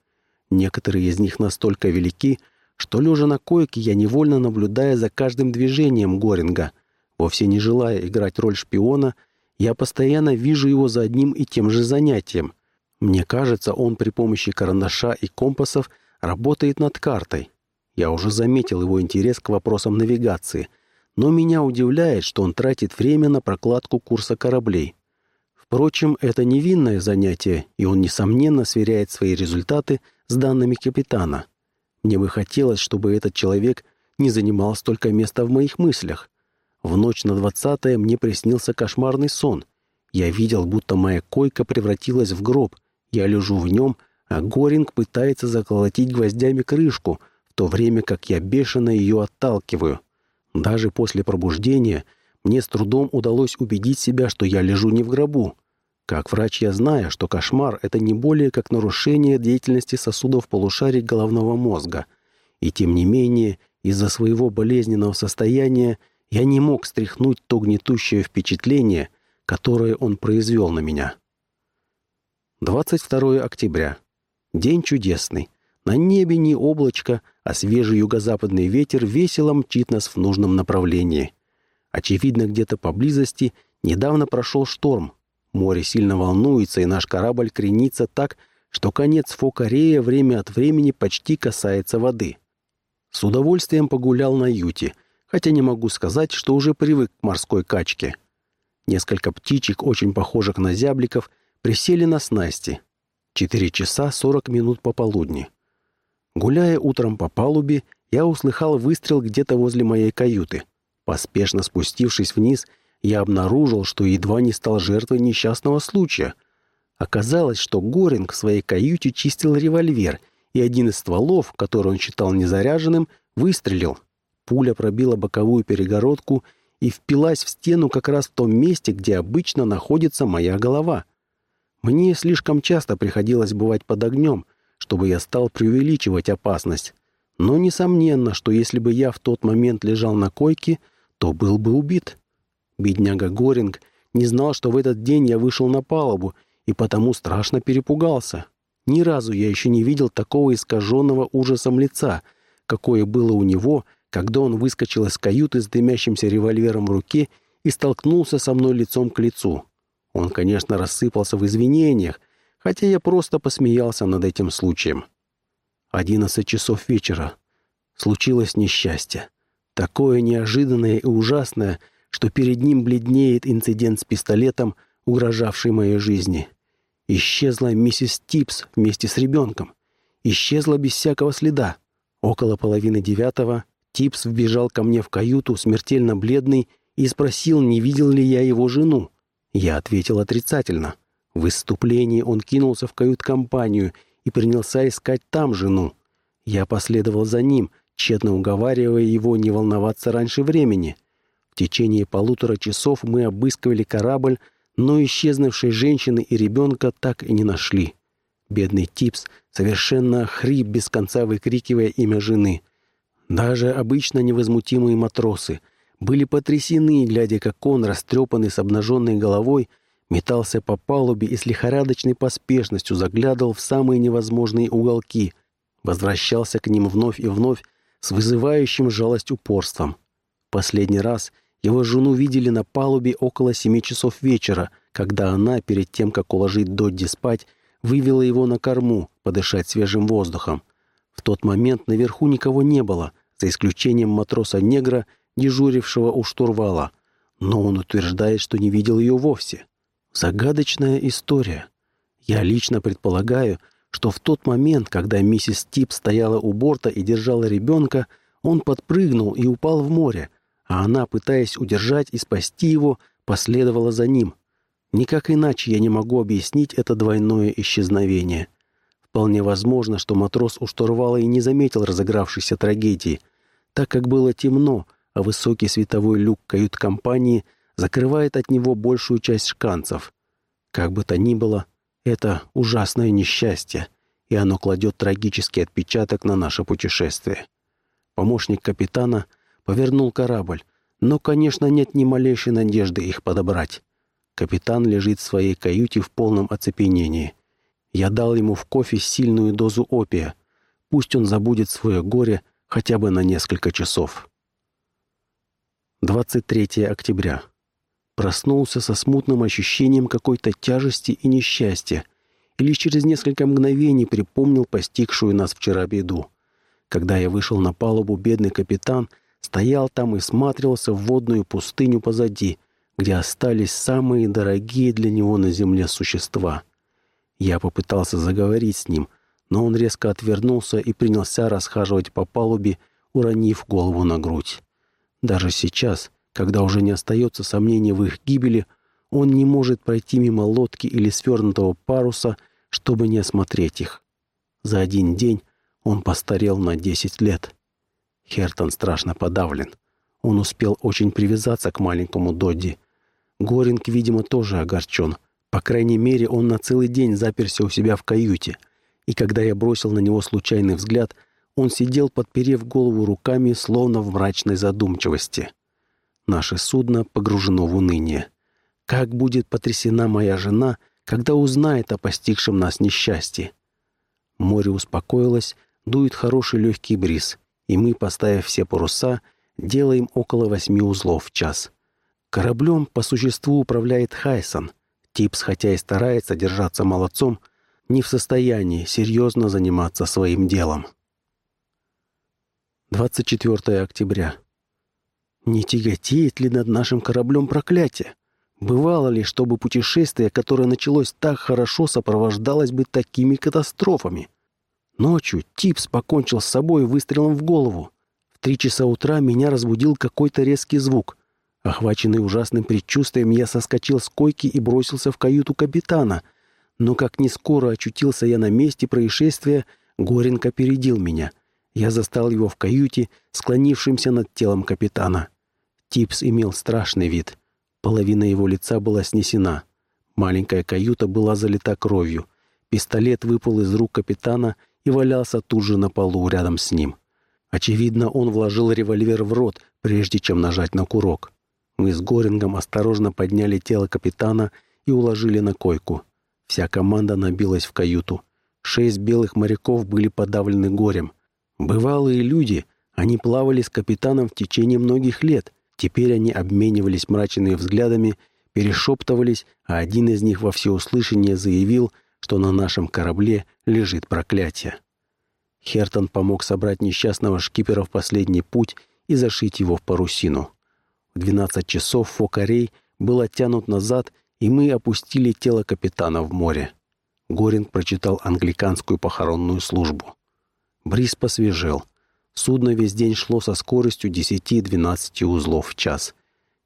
Некоторые из них настолько велики, что, лежа на койке, я невольно наблюдая за каждым движением Горинга. Вовсе не желая играть роль шпиона, я постоянно вижу его за одним и тем же занятием. Мне кажется, он при помощи карандаша и компасов работает над картой. Я уже заметил его интерес к вопросам навигации, но меня удивляет, что он тратит время на прокладку курса кораблей. Впрочем, это невинное занятие, и он, несомненно, сверяет свои результаты с данными капитана. Мне бы хотелось, чтобы этот человек не занимал столько места в моих мыслях. В ночь на двадцатое мне приснился кошмарный сон. Я видел, будто моя койка превратилась в гроб. Я лежу в нем, а Горинг пытается заколотить гвоздями крышку — то время как я бешено ее отталкиваю. Даже после пробуждения мне с трудом удалось убедить себя, что я лежу не в гробу. Как врач я знаю, что кошмар — это не более как нарушение деятельности сосудов полушарий головного мозга. И тем не менее, из-за своего болезненного состояния я не мог стряхнуть то гнетущее впечатление, которое он произвел на меня. 22 октября. День чудесный. На небе ни облачко — а свежий юго-западный ветер весело мчит нас в нужном направлении. Очевидно, где-то поблизости недавно прошел шторм. Море сильно волнуется, и наш корабль кренится так, что конец Фокорея время от времени почти касается воды. С удовольствием погулял на юте, хотя не могу сказать, что уже привык к морской качке. Несколько птичек, очень похожих на зябликов, присели на снасти. Четыре часа 40 минут пополудни. Гуляя утром по палубе, я услыхал выстрел где-то возле моей каюты. Поспешно спустившись вниз, я обнаружил, что едва не стал жертвой несчастного случая. Оказалось, что Горинг в своей каюте чистил револьвер, и один из стволов, который он считал незаряженным, выстрелил. Пуля пробила боковую перегородку и впилась в стену как раз в том месте, где обычно находится моя голова. Мне слишком часто приходилось бывать под огнем — чтобы я стал преувеличивать опасность. Но несомненно, что если бы я в тот момент лежал на койке, то был бы убит. Бедняга Горинг не знал, что в этот день я вышел на палубу, и потому страшно перепугался. Ни разу я еще не видел такого искаженного ужасом лица, какое было у него, когда он выскочил из каюты с дымящимся револьвером в руке и столкнулся со мной лицом к лицу. Он, конечно, рассыпался в извинениях, хотя я просто посмеялся над этим случаем. 11 часов вечера. Случилось несчастье. Такое неожиданное и ужасное, что перед ним бледнеет инцидент с пистолетом, угрожавший моей жизни. Исчезла миссис Типс вместе с ребенком. Исчезла без всякого следа. Около половины девятого Типс вбежал ко мне в каюту, смертельно бледный, и спросил, не видел ли я его жену. Я ответил отрицательно — в выступлении он кинулся в кают-компанию и принялся искать там жену. Я последовал за ним, тщетно уговаривая его не волноваться раньше времени. В течение полутора часов мы обыскивали корабль, но исчезнувшей женщины и ребенка так и не нашли. Бедный Типс совершенно хрип, без конца выкрикивая имя жены. Даже обычно невозмутимые матросы были потрясены, глядя, как он, растрепанный с обнаженной головой, метался по палубе и с лихорадочной поспешностью заглядывал в самые невозможные уголки, возвращался к ним вновь и вновь с вызывающим жалость упорством. Последний раз его жену видели на палубе около семи часов вечера, когда она, перед тем, как уложить Додди спать, вывела его на корму подышать свежим воздухом. В тот момент наверху никого не было, за исключением матроса-негра, дежурившего у штурвала, но он утверждает, что не видел ее вовсе. Загадочная история. Я лично предполагаю, что в тот момент, когда миссис Тип стояла у борта и держала ребенка, он подпрыгнул и упал в море, а она, пытаясь удержать и спасти его, последовала за ним. Никак иначе я не могу объяснить это двойное исчезновение. Вполне возможно, что матрос у штурвала и не заметил разыгравшейся трагедии, так как было темно, а высокий световой люк кают-компании закрывает от него большую часть шканцев. Как бы то ни было, это ужасное несчастье, и оно кладет трагический отпечаток на наше путешествие. Помощник капитана повернул корабль, но, конечно, нет ни малейшей надежды их подобрать. Капитан лежит в своей каюте в полном оцепенении. Я дал ему в кофе сильную дозу опия. Пусть он забудет свое горе хотя бы на несколько часов. 23 октября. Проснулся со смутным ощущением какой-то тяжести и несчастья, и лишь через несколько мгновений припомнил постигшую нас вчера беду. Когда я вышел на палубу, бедный капитан стоял там и смотрелся в водную пустыню позади, где остались самые дорогие для него на земле существа. Я попытался заговорить с ним, но он резко отвернулся и принялся расхаживать по палубе, уронив голову на грудь. Даже сейчас, когда уже не остается сомнений в их гибели, он не может пройти мимо лодки или свернутого паруса, чтобы не осмотреть их. За один день он постарел на 10 лет. Хертон страшно подавлен. Он успел очень привязаться к маленькому Додди. Горинг, видимо, тоже огорчен. По крайней мере, он на целый день заперся у себя в каюте. И когда я бросил на него случайный взгляд, он сидел, подперев голову руками, словно в мрачной задумчивости. Наше судно погружено в уныние. Как будет потрясена моя жена, когда узнает о постигшем нас несчастье? Море успокоилось, дует хороший легкий бриз, и мы, поставив все паруса, делаем около восьми узлов в час. Кораблем по существу управляет Хайсон. Типс, хотя и старается держаться молодцом, не в состоянии серьезно заниматься своим делом. 24 октября. Не тяготеет ли над нашим кораблем проклятие? Бывало ли, чтобы путешествие, которое началось так хорошо, сопровождалось бы такими катастрофами? Ночью Типс покончил с собой выстрелом в голову. В три часа утра меня разбудил какой-то резкий звук. Охваченный ужасным предчувствием, я соскочил с койки и бросился в каюту капитана. Но как не скоро очутился я на месте происшествия, Горенко опередил меня. Я застал его в каюте, склонившимся над телом капитана. Типс имел страшный вид. Половина его лица была снесена. Маленькая каюта была залита кровью. Пистолет выпал из рук капитана и валялся тут же на полу рядом с ним. Очевидно, он вложил револьвер в рот, прежде чем нажать на курок. Мы с Горингом осторожно подняли тело капитана и уложили на койку. Вся команда набилась в каюту. Шесть белых моряков были подавлены горем. Бывалые люди, они плавали с капитаном в течение многих лет, Теперь они обменивались мрачными взглядами, перешептывались, а один из них во всеуслышание заявил, что на нашем корабле лежит проклятие. Хертон помог собрать несчастного шкипера в последний путь и зашить его в парусину. В 12 часов Фокарей был оттянут назад, и мы опустили тело капитана в море. Горинг прочитал англиканскую похоронную службу. Бриз посвежел — Судно весь день шло со скоростью 10-12 узлов в час.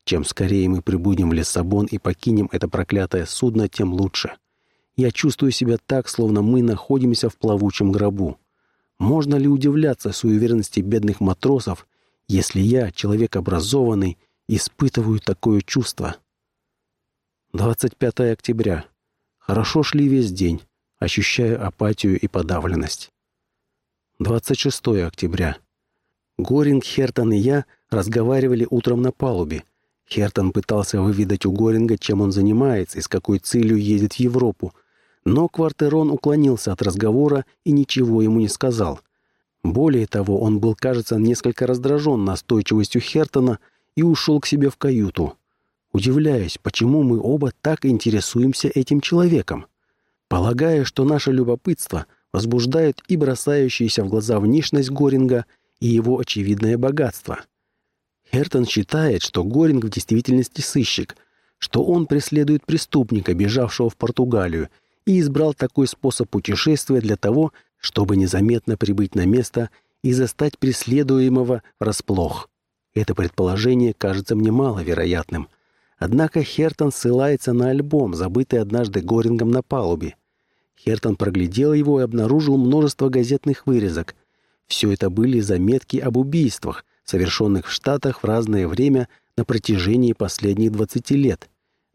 Чем скорее мы прибудем в Лиссабон и покинем это проклятое судно, тем лучше. Я чувствую себя так, словно мы находимся в плавучем гробу. Можно ли удивляться суеверности бедных матросов, если я, человек образованный, испытываю такое чувство? 25 октября. Хорошо шли весь день, ощущая апатию и подавленность. 26 октября. Горинг, Хертон и я разговаривали утром на палубе. Хертон пытался выведать у Горинга, чем он занимается и с какой целью едет в Европу. Но Квартерон уклонился от разговора и ничего ему не сказал. Более того, он был, кажется, несколько раздражен настойчивостью Хертона и ушел к себе в каюту. Удивляюсь, почему мы оба так интересуемся этим человеком. Полагая, что наше любопытство — возбуждают и бросающиеся в глаза внешность Горинга и его очевидное богатство. Хертон считает, что Горинг в действительности сыщик, что он преследует преступника, бежавшего в Португалию, и избрал такой способ путешествия для того, чтобы незаметно прибыть на место и застать преследуемого врасплох. Это предположение кажется мне маловероятным. Однако Хертон ссылается на альбом, забытый однажды Горингом на палубе, Хертон проглядел его и обнаружил множество газетных вырезок. Все это были заметки об убийствах, совершенных в Штатах в разное время на протяжении последних 20 лет.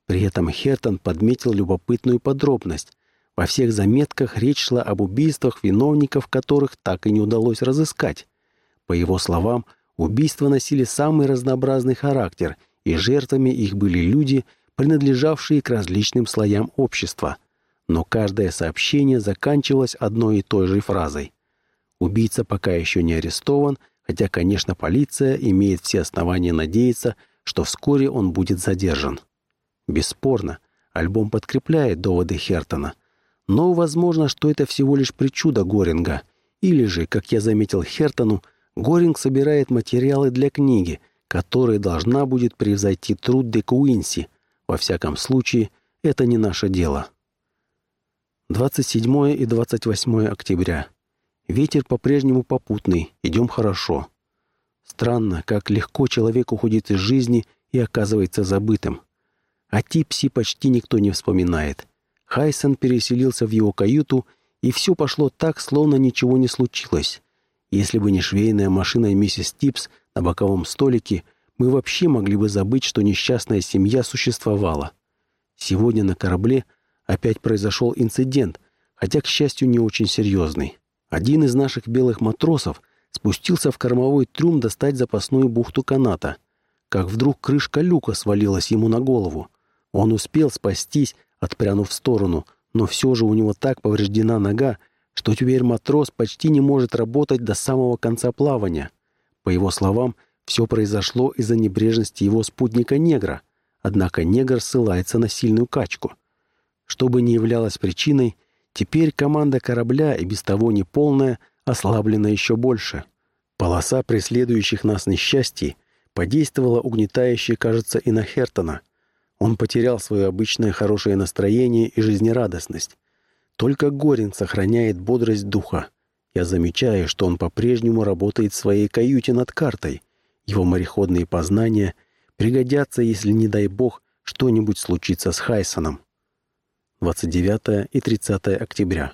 При этом Хертон подметил любопытную подробность. Во всех заметках речь шла об убийствах, виновников которых так и не удалось разыскать. По его словам, убийства носили самый разнообразный характер, и жертвами их были люди, принадлежавшие к различным слоям общества – но каждое сообщение заканчивалось одной и той же фразой. Убийца пока еще не арестован, хотя, конечно, полиция имеет все основания надеяться, что вскоре он будет задержан. Бесспорно, альбом подкрепляет доводы Хертона. Но возможно, что это всего лишь причуда Горинга. Или же, как я заметил Хертону, Горинг собирает материалы для книги, которая должна будет превзойти труд де Куинси. Во всяком случае, это не наше дело. 27 и 28 октября. Ветер по-прежнему попутный, идем хорошо. Странно, как легко человек уходит из жизни и оказывается забытым. О Типси почти никто не вспоминает. Хайсон переселился в его каюту, и все пошло так, словно ничего не случилось. Если бы не швейная машина миссис Типс на боковом столике, мы вообще могли бы забыть, что несчастная семья существовала. Сегодня на корабле – опять произошел инцидент, хотя, к счастью, не очень серьезный. Один из наших белых матросов спустился в кормовой трюм достать запасную бухту каната, как вдруг крышка люка свалилась ему на голову. Он успел спастись, отпрянув в сторону, но все же у него так повреждена нога, что теперь матрос почти не может работать до самого конца плавания. По его словам, все произошло из-за небрежности его спутника-негра, однако негр ссылается на сильную качку – что бы ни являлось причиной, теперь команда корабля и без того неполная ослаблена еще больше. Полоса преследующих нас несчастий подействовала угнетающе, кажется, и на Хертона. Он потерял свое обычное хорошее настроение и жизнерадостность. Только Горин сохраняет бодрость духа. Я замечаю, что он по-прежнему работает в своей каюте над картой. Его мореходные познания пригодятся, если, не дай бог, что-нибудь случится с Хайсоном. 29 и 30 октября.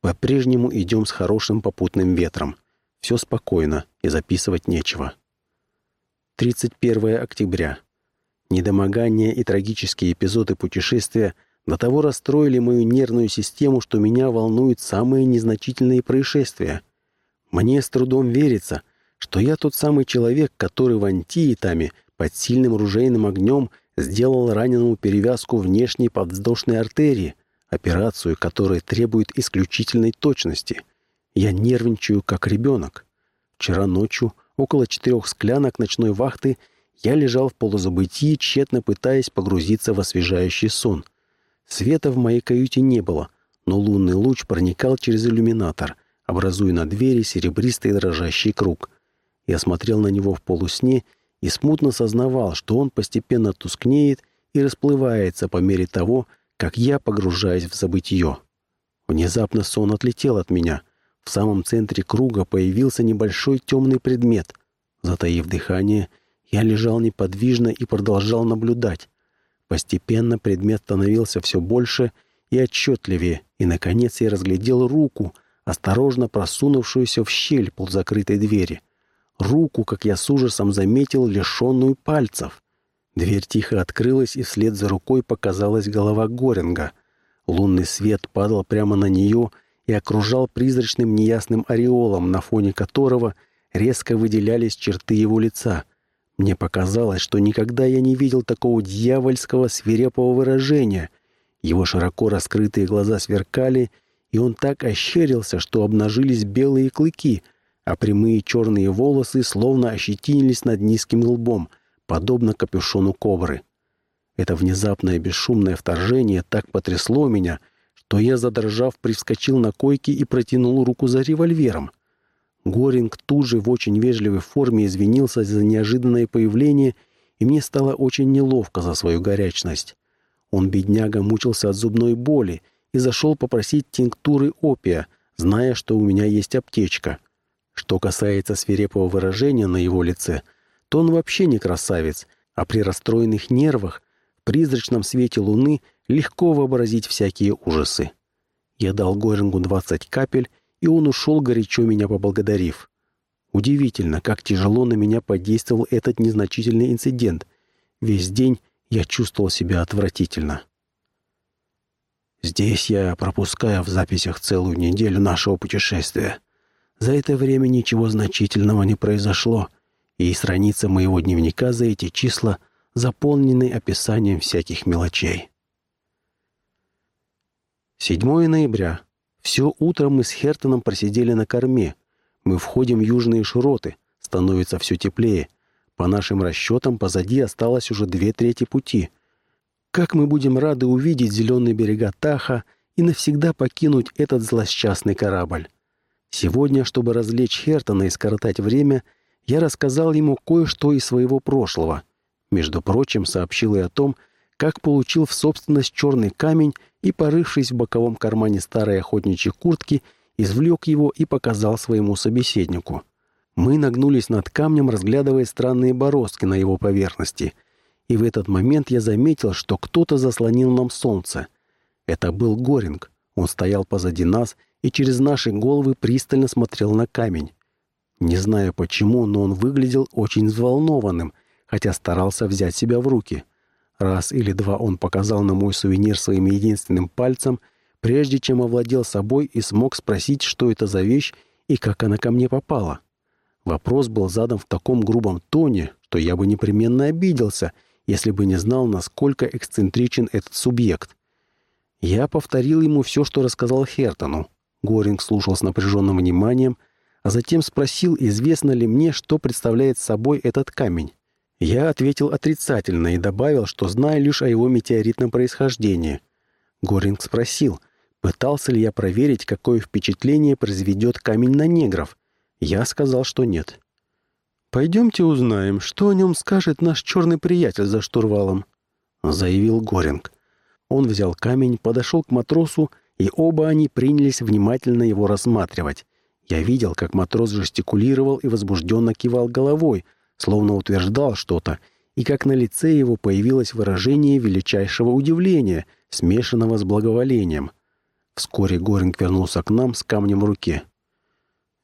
По-прежнему идем с хорошим попутным ветром. Все спокойно и записывать нечего. 31 октября. Недомогание и трагические эпизоды путешествия до того расстроили мою нервную систему, что меня волнуют самые незначительные происшествия. Мне с трудом верится, что я тот самый человек, который в Антиитаме под сильным ружейным огнем – сделал раненому перевязку внешней подвздошной артерии, операцию, которая требует исключительной точности. Я нервничаю, как ребенок. Вчера ночью, около четырех склянок ночной вахты, я лежал в полузабытии, тщетно пытаясь погрузиться в освежающий сон. Света в моей каюте не было, но лунный луч проникал через иллюминатор, образуя на двери серебристый дрожащий круг. Я смотрел на него в полусне и смутно сознавал, что он постепенно тускнеет и расплывается по мере того, как я погружаюсь в забытье. Внезапно сон отлетел от меня. В самом центре круга появился небольшой темный предмет. Затаив дыхание, я лежал неподвижно и продолжал наблюдать. Постепенно предмет становился все больше и отчетливее, и, наконец, я разглядел руку, осторожно просунувшуюся в щель полузакрытой двери — руку, как я с ужасом заметил, лишенную пальцев. Дверь тихо открылась, и вслед за рукой показалась голова Горинга. Лунный свет падал прямо на нее и окружал призрачным неясным ореолом, на фоне которого резко выделялись черты его лица. Мне показалось, что никогда я не видел такого дьявольского свирепого выражения. Его широко раскрытые глаза сверкали, и он так ощерился, что обнажились белые клыки — а прямые черные волосы словно ощетинились над низким лбом, подобно капюшону кобры. Это внезапное бесшумное вторжение так потрясло меня, что я, задрожав, привскочил на койке и протянул руку за револьвером. Горинг тут же в очень вежливой форме извинился за неожиданное появление, и мне стало очень неловко за свою горячность. Он, бедняга, мучился от зубной боли и зашел попросить тинктуры опия, зная, что у меня есть аптечка. Что касается свирепого выражения на его лице, то он вообще не красавец, а при расстроенных нервах, в призрачном свете луны, легко вообразить всякие ужасы. Я дал Горингу 20 капель, и он ушел, горячо меня поблагодарив. Удивительно, как тяжело на меня подействовал этот незначительный инцидент. Весь день я чувствовал себя отвратительно. Здесь я пропускаю в записях целую неделю нашего путешествия. За это время ничего значительного не произошло, и страницы моего дневника за эти числа заполнены описанием всяких мелочей. 7 ноября. Все утро мы с Хертоном просидели на корме. Мы входим в южные широты, становится все теплее. По нашим расчетам, позади осталось уже две трети пути. Как мы будем рады увидеть зеленые берега Таха и навсегда покинуть этот злосчастный корабль. Сегодня, чтобы развлечь Хертона и скоротать время, я рассказал ему кое-что из своего прошлого. Между прочим, сообщил и о том, как получил в собственность черный камень и, порывшись в боковом кармане старой охотничьей куртки, извлек его и показал своему собеседнику. Мы нагнулись над камнем, разглядывая странные бороздки на его поверхности. И в этот момент я заметил, что кто-то заслонил нам солнце. Это был Горинг. Он стоял позади нас и через наши головы пристально смотрел на камень. Не знаю почему, но он выглядел очень взволнованным, хотя старался взять себя в руки. Раз или два он показал на мой сувенир своим единственным пальцем, прежде чем овладел собой и смог спросить, что это за вещь и как она ко мне попала. Вопрос был задан в таком грубом тоне, что я бы непременно обиделся, если бы не знал, насколько эксцентричен этот субъект. Я повторил ему все, что рассказал Хертону. Горинг слушал с напряженным вниманием, а затем спросил, известно ли мне, что представляет собой этот камень. Я ответил отрицательно и добавил, что знаю лишь о его метеоритном происхождении. Горинг спросил, пытался ли я проверить, какое впечатление произведет камень на негров. Я сказал, что нет. «Пойдемте узнаем, что о нем скажет наш черный приятель за штурвалом», — заявил Горинг. Он взял камень, подошел к матросу и оба они принялись внимательно его рассматривать. Я видел, как матрос жестикулировал и возбужденно кивал головой, словно утверждал что-то, и как на лице его появилось выражение величайшего удивления, смешанного с благоволением. Вскоре Горинг вернулся к нам с камнем в руке.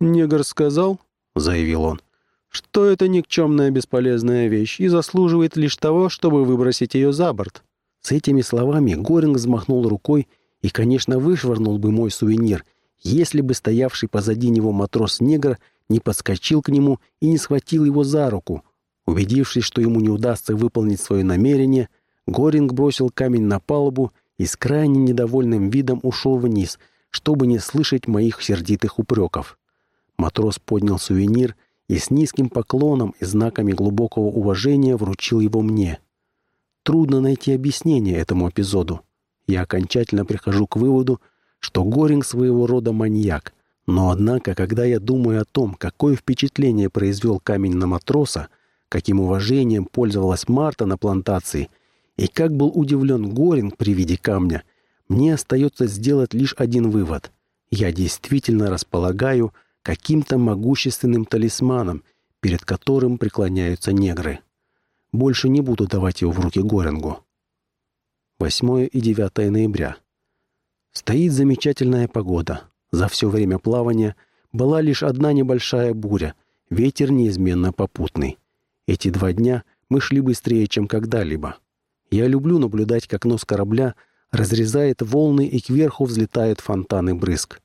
«Негр сказал», — заявил он, — «что это никчемная бесполезная вещь и заслуживает лишь того, чтобы выбросить ее за борт». С этими словами Горинг взмахнул рукой, и, конечно, вышвырнул бы мой сувенир, если бы стоявший позади него матрос-негр не подскочил к нему и не схватил его за руку. Убедившись, что ему не удастся выполнить свое намерение, Горинг бросил камень на палубу и с крайне недовольным видом ушел вниз, чтобы не слышать моих сердитых упреков. Матрос поднял сувенир и с низким поклоном и знаками глубокого уважения вручил его мне. Трудно найти объяснение этому эпизоду я окончательно прихожу к выводу, что Горинг своего рода маньяк. Но однако, когда я думаю о том, какое впечатление произвел камень на матроса, каким уважением пользовалась Марта на плантации и как был удивлен Горинг при виде камня, мне остается сделать лишь один вывод. Я действительно располагаю каким-то могущественным талисманом, перед которым преклоняются негры. Больше не буду давать его в руки Горингу. 8 и 9 ноября. Стоит замечательная погода. За все время плавания была лишь одна небольшая буря, ветер неизменно попутный. Эти два дня мы шли быстрее, чем когда-либо. Я люблю наблюдать, как нос корабля разрезает волны и кверху взлетает фонтан и брызг.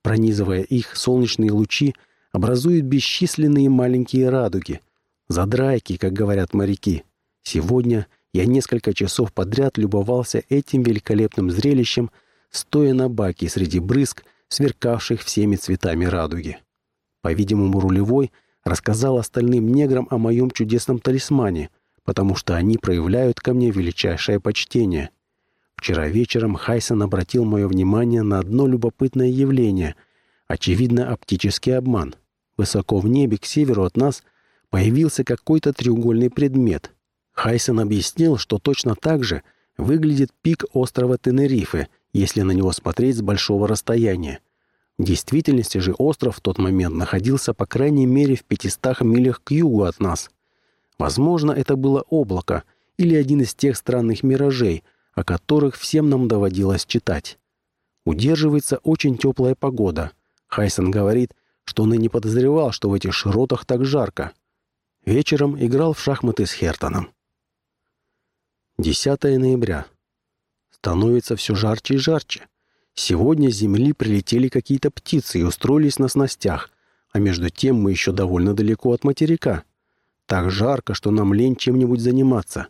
Пронизывая их, солнечные лучи образуют бесчисленные маленькие радуги, задрайки, как говорят моряки. Сегодня — я несколько часов подряд любовался этим великолепным зрелищем, стоя на баке среди брызг, сверкавших всеми цветами радуги. По-видимому, рулевой рассказал остальным неграм о моем чудесном талисмане, потому что они проявляют ко мне величайшее почтение. Вчера вечером Хайсон обратил мое внимание на одно любопытное явление — очевидно, оптический обман. Высоко в небе к северу от нас появился какой-то треугольный предмет — Хайсен объяснил, что точно так же выглядит пик острова Тенерифе, если на него смотреть с большого расстояния. В действительности же остров в тот момент находился по крайней мере в 500 милях к югу от нас. Возможно, это было облако или один из тех странных миражей, о которых всем нам доводилось читать. Удерживается очень теплая погода. Хайсон говорит, что он и не подозревал, что в этих широтах так жарко. Вечером играл в шахматы с Хертоном. 10 ноября. Становится все жарче и жарче. Сегодня с земли прилетели какие-то птицы и устроились на снастях, а между тем мы еще довольно далеко от материка. Так жарко, что нам лень чем-нибудь заниматься.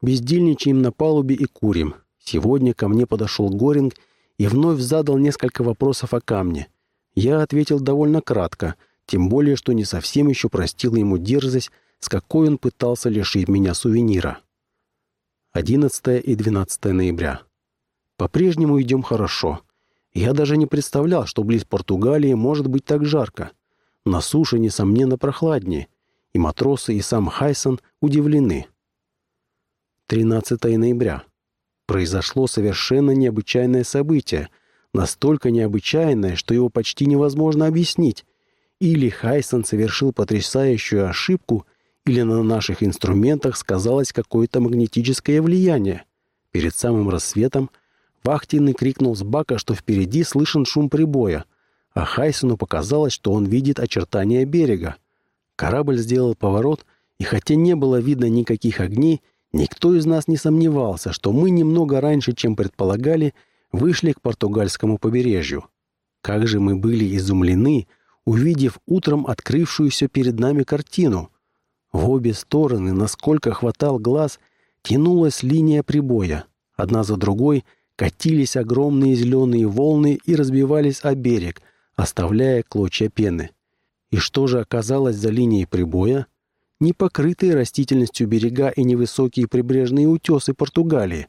Бездельничаем на палубе и курим. Сегодня ко мне подошел Горинг и вновь задал несколько вопросов о камне. Я ответил довольно кратко, тем более, что не совсем еще простил ему дерзость, с какой он пытался лишить меня сувенира. 11 и 12 ноября. По-прежнему идем хорошо. Я даже не представлял, что близ Португалии может быть так жарко. На суше, несомненно, прохладнее. И матросы, и сам Хайсон удивлены. 13 ноября. Произошло совершенно необычайное событие. Настолько необычайное, что его почти невозможно объяснить. Или Хайсон совершил потрясающую ошибку, или на наших инструментах сказалось какое-то магнетическое влияние. Перед самым рассветом Вахтенный крикнул с бака, что впереди слышен шум прибоя, а Хайсону показалось, что он видит очертания берега. Корабль сделал поворот, и хотя не было видно никаких огней, никто из нас не сомневался, что мы немного раньше, чем предполагали, вышли к португальскому побережью. Как же мы были изумлены, увидев утром открывшуюся перед нами картину. В обе стороны, насколько хватал глаз, тянулась линия прибоя. Одна за другой катились огромные зеленые волны и разбивались о берег, оставляя клочья пены. И что же оказалось за линией прибоя? Непокрытые растительностью берега и невысокие прибрежные утесы Португалии,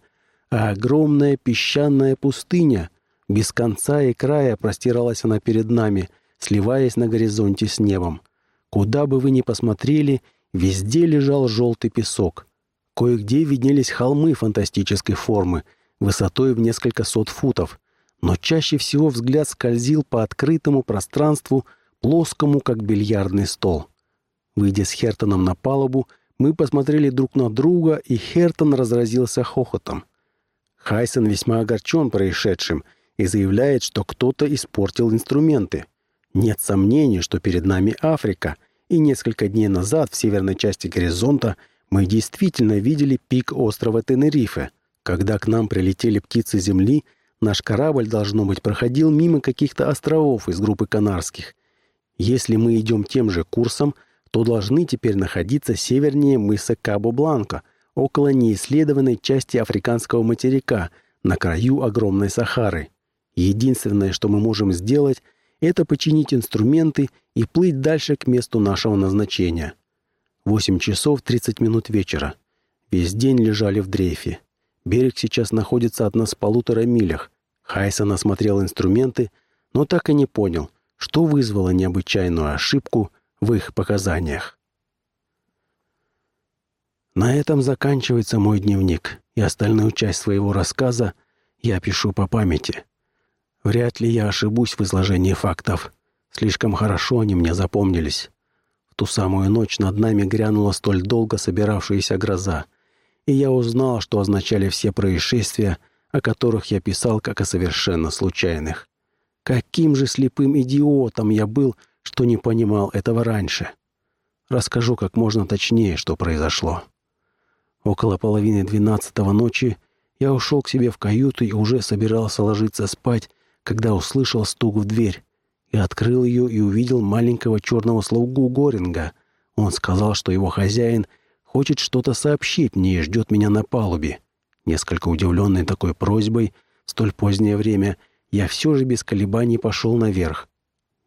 а огромная песчаная пустыня. Без конца и края простиралась она перед нами, сливаясь на горизонте с небом. Куда бы вы ни посмотрели, Везде лежал желтый песок. Кое-где виднелись холмы фантастической формы, высотой в несколько сот футов. Но чаще всего взгляд скользил по открытому пространству, плоскому, как бильярдный стол. Выйдя с Хертоном на палубу, мы посмотрели друг на друга, и Хертон разразился хохотом. Хайсон весьма огорчен происшедшим и заявляет, что кто-то испортил инструменты. Нет сомнений, что перед нами Африка, и несколько дней назад в северной части горизонта мы действительно видели пик острова Тенерифе. Когда к нам прилетели птицы Земли, наш корабль, должно быть, проходил мимо каких-то островов из группы Канарских. Если мы идем тем же курсом, то должны теперь находиться севернее мыса Кабо-Бланко, около неисследованной части африканского материка, на краю огромной Сахары. Единственное, что мы можем сделать, это починить инструменты и плыть дальше к месту нашего назначения. Восемь часов 30 минут вечера. Весь день лежали в дрейфе. Берег сейчас находится от нас в полутора милях. Хайсон осмотрел инструменты, но так и не понял, что вызвало необычайную ошибку в их показаниях. На этом заканчивается мой дневник, и остальную часть своего рассказа я пишу по памяти. Вряд ли я ошибусь в изложении фактов. Слишком хорошо они мне запомнились. В ту самую ночь над нами грянула столь долго собиравшаяся гроза, и я узнал, что означали все происшествия, о которых я писал как о совершенно случайных. Каким же слепым идиотом я был, что не понимал этого раньше. Расскажу как можно точнее, что произошло. Около половины двенадцатого ночи я ушел к себе в каюту и уже собирался ложиться спать, когда услышал стук в дверь. Я открыл ее и увидел маленького черного слугу Горинга. Он сказал, что его хозяин хочет что-то сообщить мне и ждет меня на палубе. Несколько удивленный такой просьбой, столь позднее время, я все же без колебаний пошел наверх.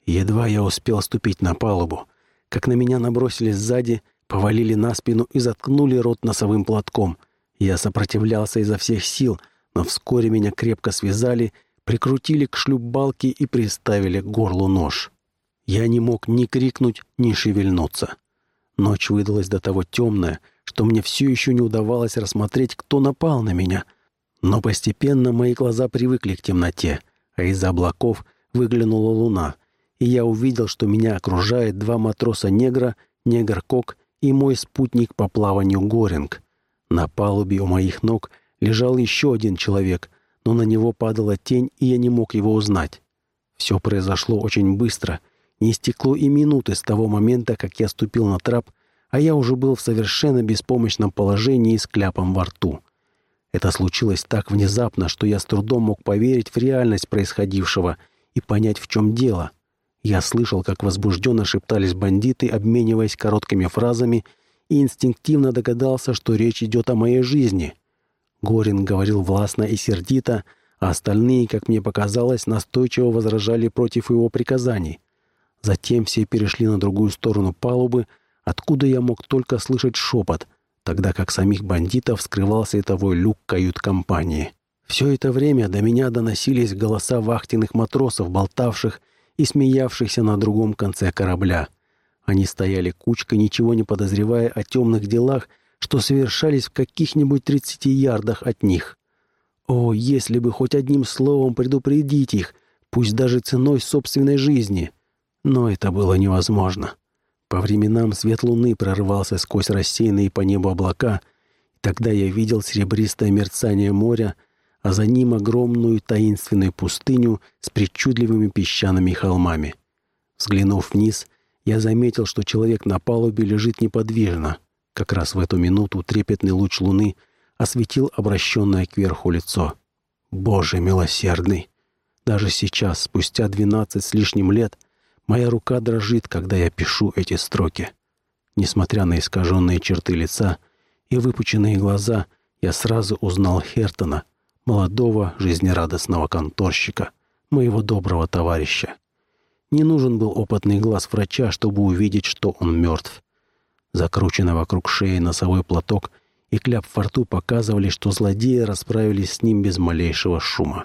Едва я успел ступить на палубу, как на меня набросились сзади, повалили на спину и заткнули рот носовым платком. Я сопротивлялся изо всех сил, но вскоре меня крепко связали прикрутили к шлюпбалке и приставили к горлу нож. Я не мог ни крикнуть, ни шевельнуться. Ночь выдалась до того темная, что мне все еще не удавалось рассмотреть, кто напал на меня. Но постепенно мои глаза привыкли к темноте, а из-за облаков выглянула луна, и я увидел, что меня окружает два матроса-негра, негр-кок и мой спутник по плаванию Горинг. На палубе у моих ног лежал еще один человек — но на него падала тень, и я не мог его узнать. Все произошло очень быстро. Не стекло и минуты с того момента, как я ступил на трап, а я уже был в совершенно беспомощном положении с кляпом во рту. Это случилось так внезапно, что я с трудом мог поверить в реальность происходившего и понять, в чем дело. Я слышал, как возбужденно шептались бандиты, обмениваясь короткими фразами, и инстинктивно догадался, что речь идет о моей жизни — Горин говорил властно и сердито, а остальные, как мне показалось, настойчиво возражали против его приказаний. Затем все перешли на другую сторону палубы, откуда я мог только слышать шепот, тогда как самих бандитов скрывал световой люк кают-компании. Все это время до меня доносились голоса вахтенных матросов, болтавших и смеявшихся на другом конце корабля. Они стояли кучкой, ничего не подозревая о темных делах, что совершались в каких-нибудь 30 ярдах от них. О, если бы хоть одним словом предупредить их, пусть даже ценой собственной жизни. Но это было невозможно. По временам свет луны прорвался сквозь рассеянные по небу облака, и тогда я видел серебристое мерцание моря, а за ним огромную таинственную пустыню с причудливыми песчаными холмами. Взглянув вниз, я заметил, что человек на палубе лежит неподвижно — как раз в эту минуту трепетный луч луны осветил обращенное кверху лицо. Боже милосердный! Даже сейчас, спустя двенадцать с лишним лет, моя рука дрожит, когда я пишу эти строки. Несмотря на искаженные черты лица и выпученные глаза, я сразу узнал Хертона, молодого жизнерадостного конторщика, моего доброго товарища. Не нужен был опытный глаз врача, чтобы увидеть, что он мертв. Закрученный вокруг шеи носовой платок и кляп в рту показывали, что злодеи расправились с ним без малейшего шума.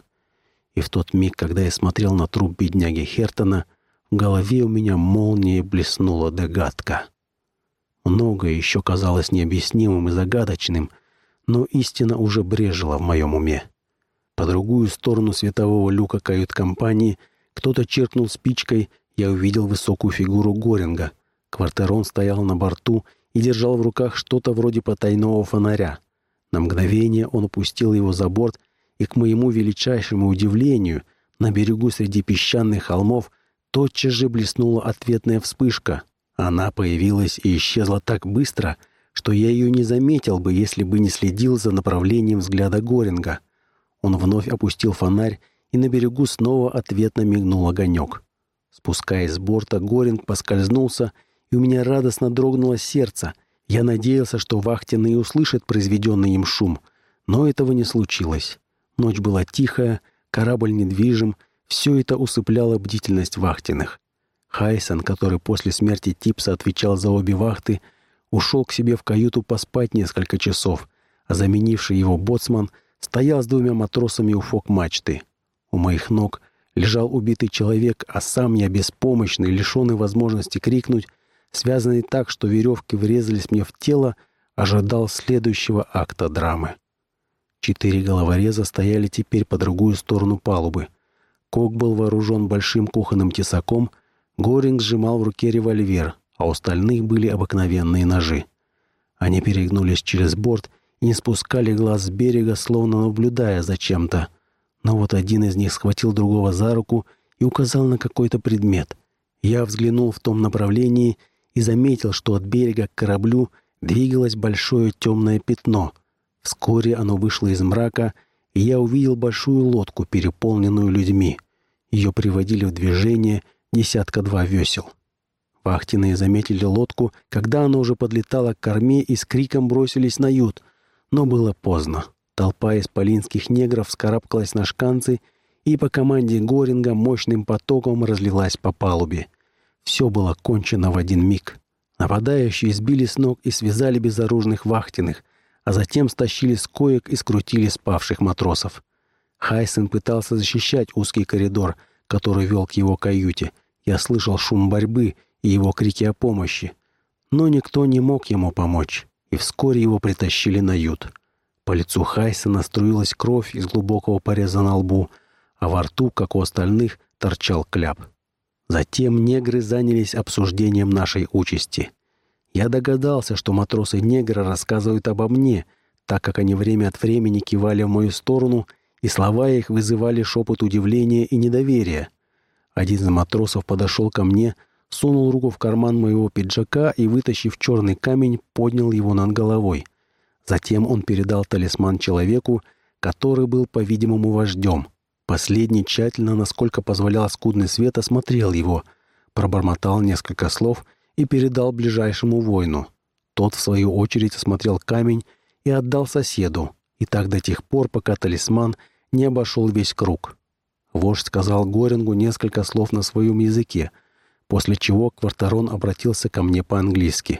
И в тот миг, когда я смотрел на труп бедняги Хертона, в голове у меня молнией блеснула догадка. Многое еще казалось необъяснимым и загадочным, но истина уже брежила в моем уме. По другую сторону светового люка кают-компании кто-то черкнул спичкой, я увидел высокую фигуру Горинга — Квартерон стоял на борту и держал в руках что-то вроде потайного фонаря. На мгновение он опустил его за борт, и, к моему величайшему удивлению, на берегу среди песчаных холмов тотчас же блеснула ответная вспышка. Она появилась и исчезла так быстро, что я ее не заметил бы, если бы не следил за направлением взгляда Горинга. Он вновь опустил фонарь, и на берегу снова ответно мигнул огонек. Спускаясь с борта, Горинг поскользнулся и, и у меня радостно дрогнуло сердце. Я надеялся, что вахтенный услышит произведенный им шум. Но этого не случилось. Ночь была тихая, корабль недвижим, все это усыпляло бдительность вахтенных. Хайсон, который после смерти Типса отвечал за обе вахты, ушел к себе в каюту поспать несколько часов, а заменивший его боцман стоял с двумя матросами у фок-мачты. У моих ног лежал убитый человек, а сам я беспомощный, лишенный возможности крикнуть, связанный так, что веревки врезались мне в тело, ожидал следующего акта драмы. Четыре головореза стояли теперь по другую сторону палубы. Кок был вооружен большим кухонным тесаком, Горинг сжимал в руке револьвер, а у остальных были обыкновенные ножи. Они перегнулись через борт и не спускали глаз с берега, словно наблюдая за чем-то. Но вот один из них схватил другого за руку и указал на какой-то предмет. Я взглянул в том направлении — и заметил, что от берега к кораблю двигалось большое темное пятно. Вскоре оно вышло из мрака, и я увидел большую лодку, переполненную людьми. Ее приводили в движение десятка-два весел. Вахтенные заметили лодку, когда она уже подлетала к корме и с криком бросились на ют. Но было поздно. Толпа исполинских негров скарабкалась на шканцы, и по команде Горинга мощным потоком разлилась по палубе — все было кончено в один миг. Нападающие сбили с ног и связали безоружных вахтенных, а затем стащили с коек и скрутили спавших матросов. Хайсен пытался защищать узкий коридор, который вел к его каюте. Я слышал шум борьбы и его крики о помощи. Но никто не мог ему помочь, и вскоре его притащили на ют. По лицу Хайсена струилась кровь из глубокого пореза на лбу, а во рту, как у остальных, торчал кляп. Затем негры занялись обсуждением нашей участи. Я догадался, что матросы негра рассказывают обо мне, так как они время от времени кивали в мою сторону, и слова их вызывали шепот удивления и недоверия. Один из матросов подошел ко мне, сунул руку в карман моего пиджака и, вытащив черный камень, поднял его над головой. Затем он передал талисман человеку, который был, по-видимому, вождем — Последний тщательно, насколько позволял скудный свет, осмотрел его, пробормотал несколько слов и передал ближайшему воину. Тот, в свою очередь, осмотрел камень и отдал соседу, и так до тех пор, пока талисман не обошел весь круг. Вождь сказал Горингу несколько слов на своем языке, после чего Кварторон обратился ко мне по-английски.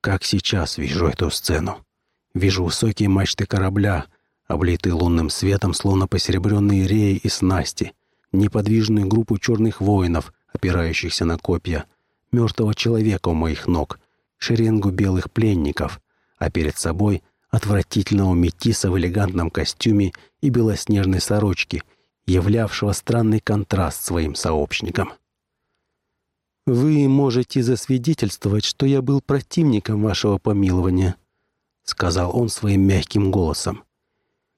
«Как сейчас вижу эту сцену. Вижу высокие мачты корабля — облитые лунным светом, словно посеребренные реи и снасти, неподвижную группу черных воинов, опирающихся на копья, мертвого человека у моих ног, шеренгу белых пленников, а перед собой отвратительного метиса в элегантном костюме и белоснежной сорочке, являвшего странный контраст своим сообщникам. «Вы можете засвидетельствовать, что я был противником вашего помилования», — сказал он своим мягким голосом.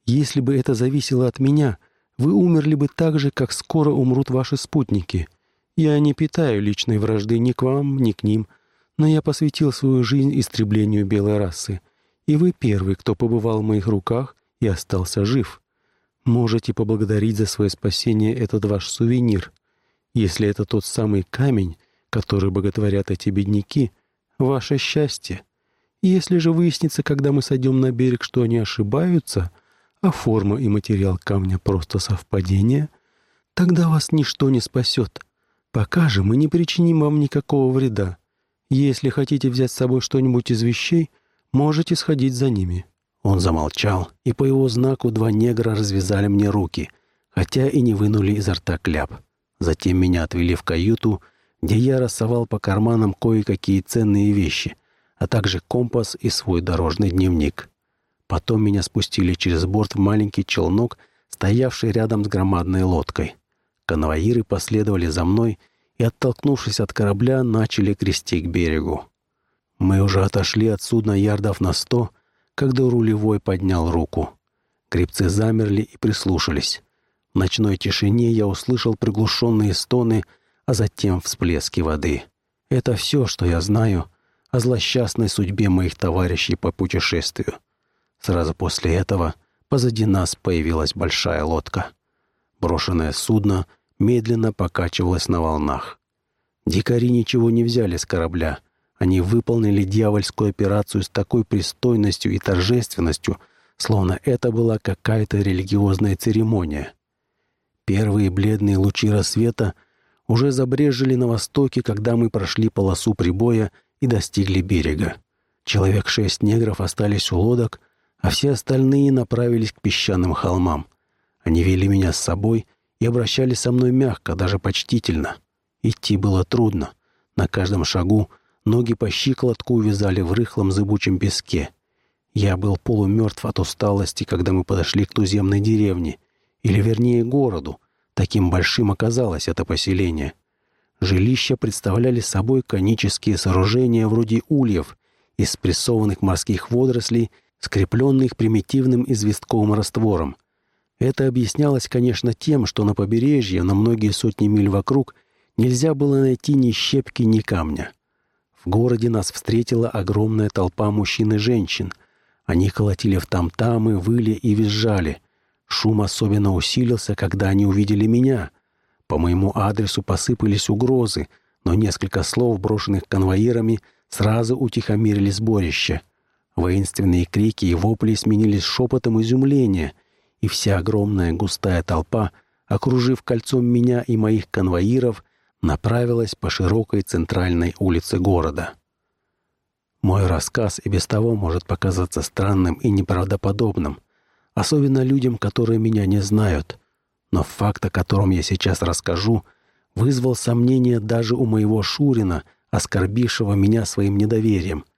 Если бы это зависело от меня, вы умерли бы так же, как скоро умрут ваши спутники. Я не питаю личной вражды ни к вам, ни к ним, но я посвятил свою жизнь истреблению белой расы. И вы первый, кто побывал в моих руках и остался жив. Можете поблагодарить за свое спасение этот ваш сувенир. Если это тот самый камень, который боготворят эти бедняки, ваше счастье. Если же выяснится, когда мы сойдем на берег, что они ошибаются — а форма и материал камня просто совпадение, тогда вас ничто не спасет. Пока же мы не причиним вам никакого вреда. Если хотите взять с собой что-нибудь из вещей, можете сходить за ними». Он замолчал, и по его знаку два негра развязали мне руки, хотя и не вынули изо рта кляп. Затем меня отвели в каюту, где я рассовал по карманам кое-какие ценные вещи, а также компас и свой дорожный дневник. Потом меня спустили через борт в маленький челнок, стоявший рядом с громадной лодкой. Конвоиры последовали за мной и, оттолкнувшись от корабля, начали крести к берегу. Мы уже отошли от судна ярдов на сто, когда рулевой поднял руку. Гребцы замерли и прислушались. В ночной тишине я услышал приглушенные стоны, а затем всплески воды. Это все, что я знаю о злосчастной судьбе моих товарищей по путешествию. Сразу после этого позади нас появилась большая лодка. Брошенное судно медленно покачивалось на волнах. Дикари ничего не взяли с корабля. Они выполнили дьявольскую операцию с такой пристойностью и торжественностью, словно это была какая-то религиозная церемония. Первые бледные лучи рассвета уже забрежили на востоке, когда мы прошли полосу прибоя и достигли берега. Человек шесть негров остались у лодок — а все остальные направились к песчаным холмам. Они вели меня с собой и обращались со мной мягко, даже почтительно. Идти было трудно. На каждом шагу ноги по щиколотку увязали в рыхлом зыбучем песке. Я был полумертв от усталости, когда мы подошли к туземной деревне, или вернее городу. Таким большим оказалось это поселение. Жилища представляли собой конические сооружения вроде ульев из прессованных морских водорослей скрепленных примитивным известковым раствором. Это объяснялось, конечно, тем, что на побережье, на многие сотни миль вокруг, нельзя было найти ни щепки, ни камня. В городе нас встретила огромная толпа мужчин и женщин. Они колотили в там-тамы, выли и визжали. Шум особенно усилился, когда они увидели меня. По моему адресу посыпались угрозы, но несколько слов, брошенных конвоирами, сразу утихомирили сборище — Воинственные крики и вопли сменились шепотом изумления, и вся огромная густая толпа, окружив кольцом меня и моих конвоиров, направилась по широкой центральной улице города. Мой рассказ и без того может показаться странным и неправдоподобным, особенно людям, которые меня не знают, но факт, о котором я сейчас расскажу, вызвал сомнения даже у моего Шурина, оскорбившего меня своим недоверием —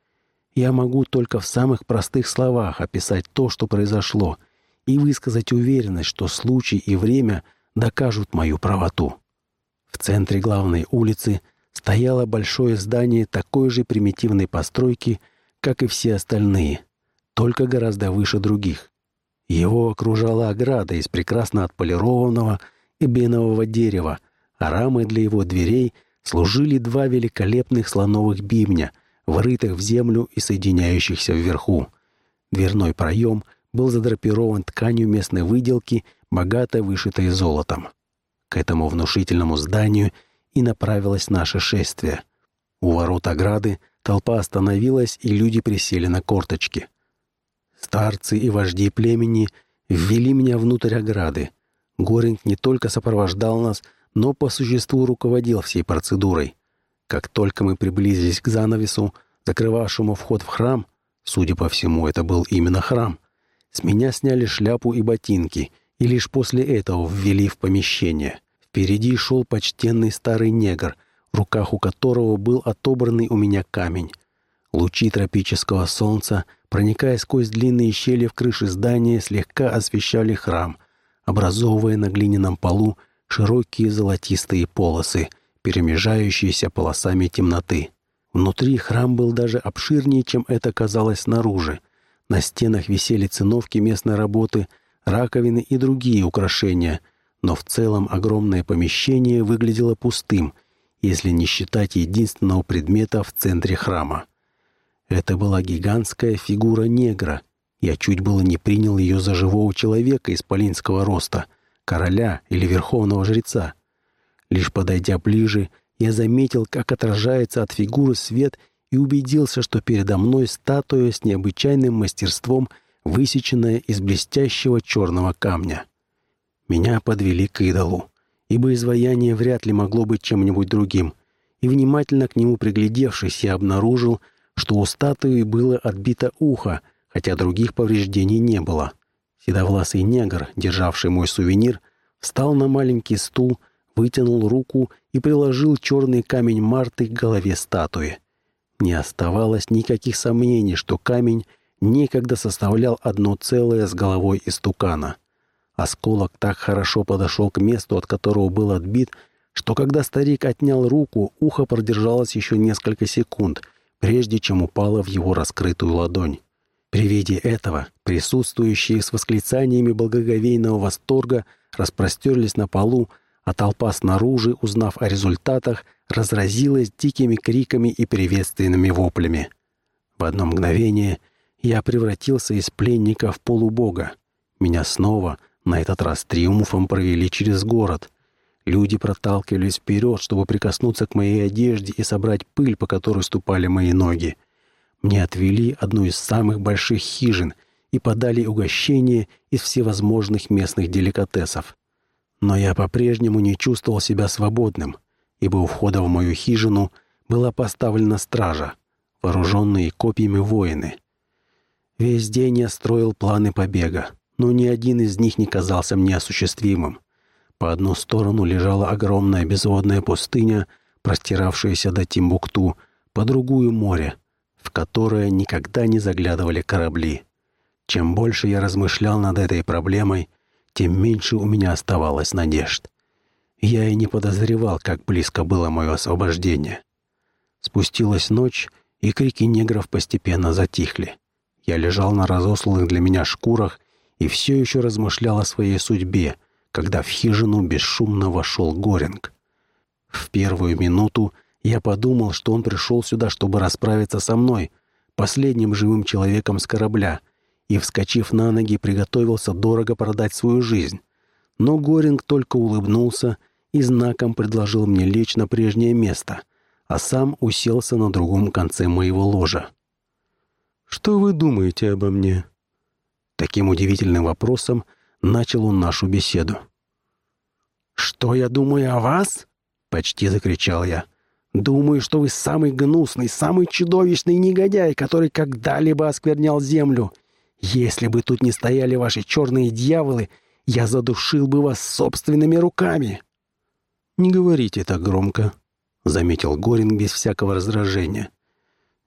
я могу только в самых простых словах описать то, что произошло, и высказать уверенность, что случай и время докажут мою правоту. В центре главной улицы стояло большое здание такой же примитивной постройки, как и все остальные, только гораздо выше других. Его окружала ограда из прекрасно отполированного эбенового дерева, а рамы для его дверей служили два великолепных слоновых бивня — врытых в землю и соединяющихся вверху. Дверной проем был задрапирован тканью местной выделки, богато вышитой золотом. К этому внушительному зданию и направилось наше шествие. У ворот ограды толпа остановилась, и люди присели на корточки. Старцы и вожди племени ввели меня внутрь ограды. Горинг не только сопровождал нас, но по существу руководил всей процедурой. Как только мы приблизились к занавесу, закрывавшему вход в храм, судя по всему, это был именно храм, с меня сняли шляпу и ботинки, и лишь после этого ввели в помещение. Впереди шел почтенный старый негр, в руках у которого был отобранный у меня камень. Лучи тропического солнца, проникая сквозь длинные щели в крыше здания, слегка освещали храм, образовывая на глиняном полу широкие золотистые полосы — перемежающиеся полосами темноты. Внутри храм был даже обширнее, чем это казалось снаружи. На стенах висели циновки местной работы, раковины и другие украшения, но в целом огромное помещение выглядело пустым, если не считать единственного предмета в центре храма. Это была гигантская фигура негра. Я чуть было не принял ее за живого человека исполинского роста, короля или верховного жреца. Лишь подойдя ближе, я заметил, как отражается от фигуры свет и убедился, что передо мной статуя с необычайным мастерством, высеченная из блестящего черного камня. Меня подвели к идолу, ибо изваяние вряд ли могло быть чем-нибудь другим, и внимательно к нему приглядевшись, я обнаружил, что у статуи было отбито ухо, хотя других повреждений не было. Седовласый негр, державший мой сувенир, встал на маленький стул, вытянул руку и приложил черный камень Марты к голове статуи. Не оставалось никаких сомнений, что камень некогда составлял одно целое с головой истукана. Осколок так хорошо подошел к месту, от которого был отбит, что когда старик отнял руку, ухо продержалось еще несколько секунд, прежде чем упало в его раскрытую ладонь. При виде этого присутствующие с восклицаниями благоговейного восторга распростерлись на полу, а толпа снаружи, узнав о результатах, разразилась дикими криками и приветственными воплями. В одно мгновение я превратился из пленника в полубога. Меня снова, на этот раз триумфом, провели через город. Люди проталкивались вперед, чтобы прикоснуться к моей одежде и собрать пыль, по которой ступали мои ноги. Мне отвели одну из самых больших хижин и подали угощение из всевозможных местных деликатесов. Но я по-прежнему не чувствовал себя свободным, ибо у входа в мою хижину была поставлена стража, вооруженные копьями воины. Весь день я строил планы побега, но ни один из них не казался мне осуществимым. По одну сторону лежала огромная безводная пустыня, простиравшаяся до Тимбукту, по другую — море, в которое никогда не заглядывали корабли. Чем больше я размышлял над этой проблемой — тем меньше у меня оставалось надежд. Я и не подозревал, как близко было мое освобождение. Спустилась ночь, и крики негров постепенно затихли. Я лежал на разосланных для меня шкурах и все еще размышлял о своей судьбе, когда в хижину бесшумно вошел Горинг. В первую минуту я подумал, что он пришел сюда, чтобы расправиться со мной, последним живым человеком с корабля — и, вскочив на ноги, приготовился дорого продать свою жизнь. Но Горинг только улыбнулся и знаком предложил мне лечь на прежнее место, а сам уселся на другом конце моего ложа. «Что вы думаете обо мне?» Таким удивительным вопросом начал он нашу беседу. «Что я думаю о вас?» — почти закричал я. «Думаю, что вы самый гнусный, самый чудовищный негодяй, который когда-либо осквернял землю. Если бы тут не стояли ваши черные дьяволы, я задушил бы вас собственными руками!» «Не говорите так громко», — заметил Горин без всякого раздражения.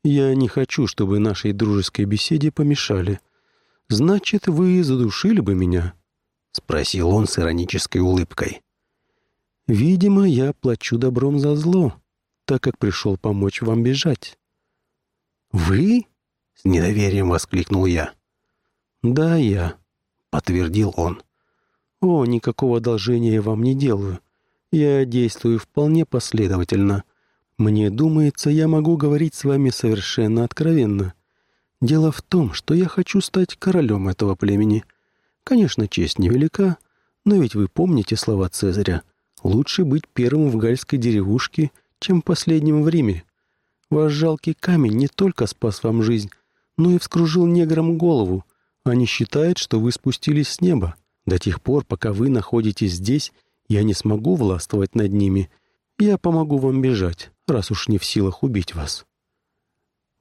«Я не хочу, чтобы нашей дружеской беседе помешали. Значит, вы задушили бы меня?» — спросил он с иронической улыбкой. «Видимо, я плачу добром за зло, так как пришел помочь вам бежать». «Вы?» — с недоверием воскликнул я. «Да, я», — подтвердил он. «О, никакого одолжения я вам не делаю. Я действую вполне последовательно. Мне думается, я могу говорить с вами совершенно откровенно. Дело в том, что я хочу стать королем этого племени. Конечно, честь невелика, но ведь вы помните слова Цезаря. Лучше быть первым в гальской деревушке, чем последним в Риме. Ваш жалкий камень не только спас вам жизнь, но и вскружил неграм голову, они считают, что вы спустились с неба. До тех пор, пока вы находитесь здесь, я не смогу властвовать над ними. Я помогу вам бежать, раз уж не в силах убить вас».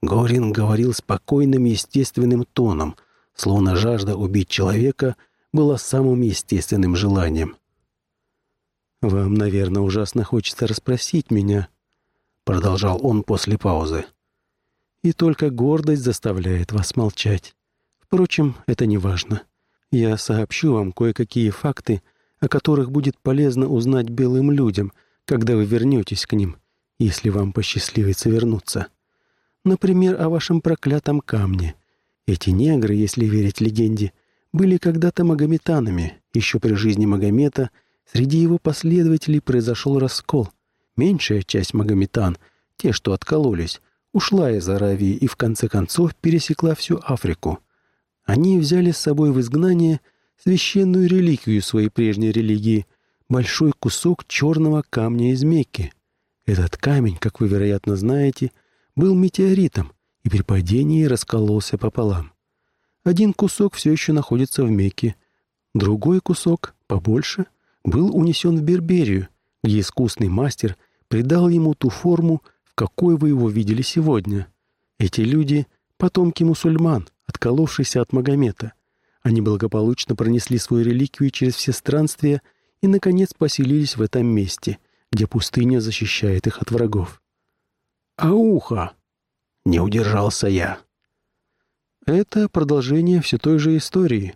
Горин говорил спокойным, естественным тоном, словно жажда убить человека была самым естественным желанием. «Вам, наверное, ужасно хочется расспросить меня», — продолжал он после паузы. «И только гордость заставляет вас молчать. Впрочем, это не важно. Я сообщу вам кое-какие факты, о которых будет полезно узнать белым людям, когда вы вернетесь к ним, если вам посчастливится вернуться. Например, о вашем проклятом камне. Эти негры, если верить легенде, были когда-то магометанами. Еще при жизни Магомета среди его последователей произошел раскол. Меньшая часть магометан, те, что откололись, ушла из Аравии и в конце концов пересекла всю Африку – они взяли с собой в изгнание священную реликвию своей прежней религии — большой кусок черного камня из Мекки. Этот камень, как вы, вероятно, знаете, был метеоритом и при падении раскололся пополам. Один кусок все еще находится в Мекке, другой кусок, побольше, был унесен в Берберию, где искусный мастер придал ему ту форму, в какой вы его видели сегодня. Эти люди — потомки мусульман — отколовшийся от Магомета. Они благополучно пронесли свою реликвию через все странствия и, наконец, поселились в этом месте, где пустыня защищает их от врагов. «Ауха!» — не удержался я. Это продолжение все той же истории.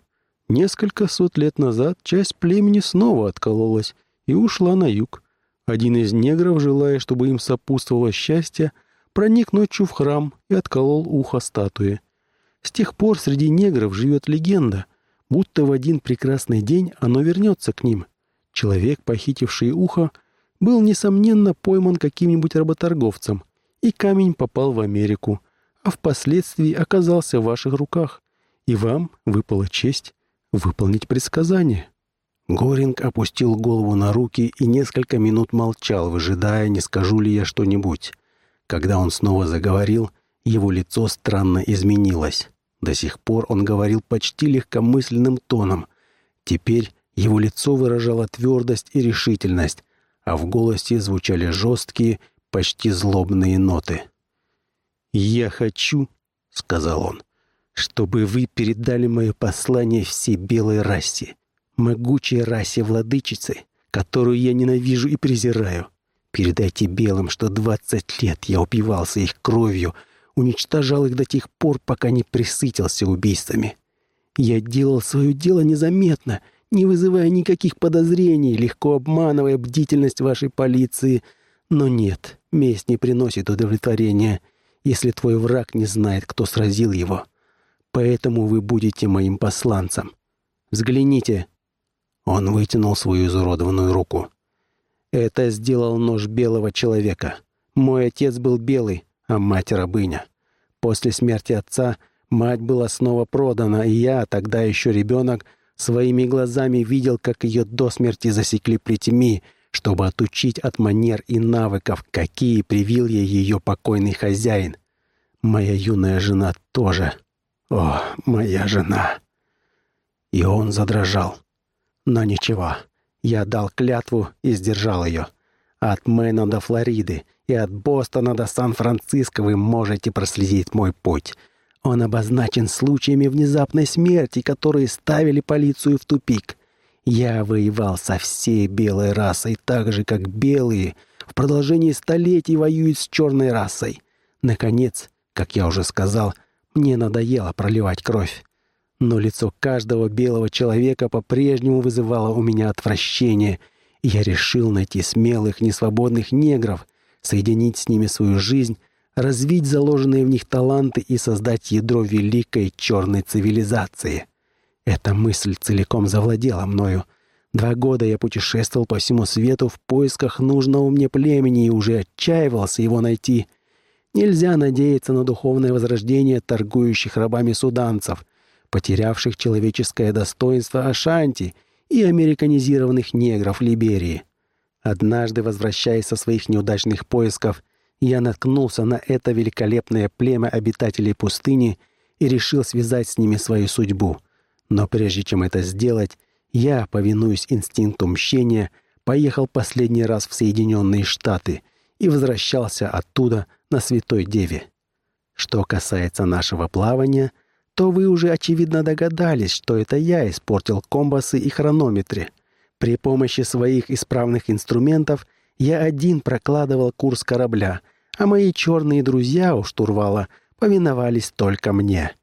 Несколько сот лет назад часть племени снова откололась и ушла на юг. Один из негров, желая, чтобы им сопутствовало счастье, проник ночью в храм и отколол ухо статуи. С тех пор среди негров живет легенда, будто в один прекрасный день оно вернется к ним. Человек, похитивший ухо, был, несомненно, пойман каким-нибудь работорговцем, и камень попал в Америку, а впоследствии оказался в ваших руках, и вам выпала честь выполнить предсказание». Горинг опустил голову на руки и несколько минут молчал, выжидая, не скажу ли я что-нибудь. Когда он снова заговорил, его лицо странно изменилось. До сих пор он говорил почти легкомысленным тоном. Теперь его лицо выражало твердость и решительность, а в голосе звучали жесткие, почти злобные ноты. «Я хочу», — сказал он, — «чтобы вы передали мое послание всей белой расе, могучей расе владычицы, которую я ненавижу и презираю. Передайте белым, что двадцать лет я убивался их кровью — уничтожал их до тех пор, пока не присытился убийствами. Я делал свое дело незаметно, не вызывая никаких подозрений, легко обманывая бдительность вашей полиции. Но нет, месть не приносит удовлетворения, если твой враг не знает, кто сразил его. Поэтому вы будете моим посланцем. Взгляните». Он вытянул свою изуродованную руку. «Это сделал нож белого человека. Мой отец был белый, а мать рабыня. После смерти отца мать была снова продана, и я, тогда еще ребенок, своими глазами видел, как ее до смерти засекли плетьми, чтобы отучить от манер и навыков, какие привил ей ее покойный хозяин. Моя юная жена тоже. О, моя жена. И он задрожал. Но ничего, я дал клятву и сдержал ее. От Мэна до Флориды, и от Бостона до Сан-Франциско вы можете проследить мой путь. Он обозначен случаями внезапной смерти, которые ставили полицию в тупик. Я воевал со всей белой расой, так же, как белые в продолжении столетий воюют с черной расой. Наконец, как я уже сказал, мне надоело проливать кровь. Но лицо каждого белого человека по-прежнему вызывало у меня отвращение, я решил найти смелых, несвободных негров, соединить с ними свою жизнь, развить заложенные в них таланты и создать ядро великой черной цивилизации. Эта мысль целиком завладела мною. Два года я путешествовал по всему свету в поисках нужного мне племени и уже отчаивался его найти. Нельзя надеяться на духовное возрождение торгующих рабами суданцев, потерявших человеческое достоинство Ашанти и американизированных негров Либерии. Однажды, возвращаясь со своих неудачных поисков, я наткнулся на это великолепное племя обитателей пустыни и решил связать с ними свою судьбу. Но прежде чем это сделать, я, повинуясь инстинкту мщения, поехал последний раз в Соединенные Штаты и возвращался оттуда на Святой Деве. Что касается нашего плавания, то вы уже очевидно догадались, что это я испортил компасы и хронометры — при помощи своих исправных инструментов я один прокладывал курс корабля, а мои черные друзья у штурвала повиновались только мне.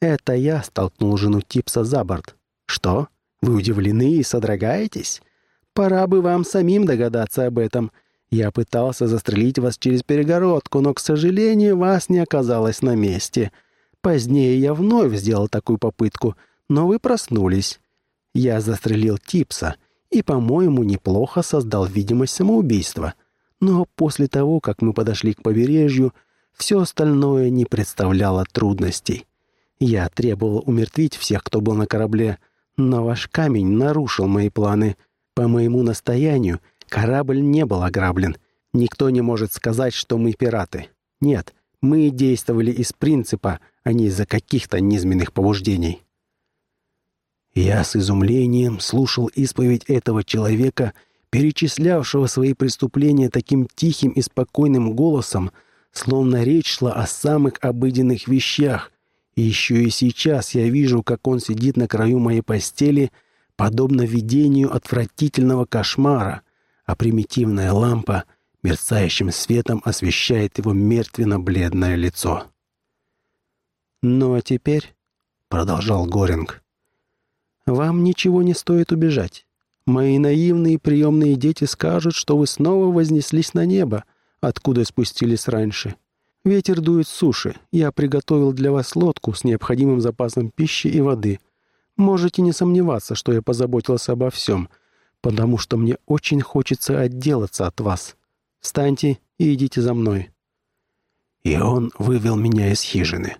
Это я столкнул жену Типса за борт. Что? Вы удивлены и содрогаетесь? Пора бы вам самим догадаться об этом. Я пытался застрелить вас через перегородку, но, к сожалению, вас не оказалось на месте. Позднее я вновь сделал такую попытку, но вы проснулись. Я застрелил Типса, и, по-моему, неплохо создал видимость самоубийства. Но после того, как мы подошли к побережью, все остальное не представляло трудностей. Я требовал умертвить всех, кто был на корабле, но ваш камень нарушил мои планы. По моему настоянию, корабль не был ограблен. Никто не может сказать, что мы пираты. Нет, мы действовали из принципа, а не из-за каких-то низменных побуждений. Я с изумлением слушал исповедь этого человека, перечислявшего свои преступления таким тихим и спокойным голосом, словно речь шла о самых обыденных вещах. И еще и сейчас я вижу, как он сидит на краю моей постели, подобно видению отвратительного кошмара, а примитивная лампа мерцающим светом освещает его мертвенно-бледное лицо. «Ну а теперь», — продолжал Горинг, — вам ничего не стоит убежать. Мои наивные приемные дети скажут, что вы снова вознеслись на небо, откуда спустились раньше. Ветер дует с суши. Я приготовил для вас лодку с необходимым запасом пищи и воды. Можете не сомневаться, что я позаботился обо всем, потому что мне очень хочется отделаться от вас. Встаньте и идите за мной». И он вывел меня из хижины.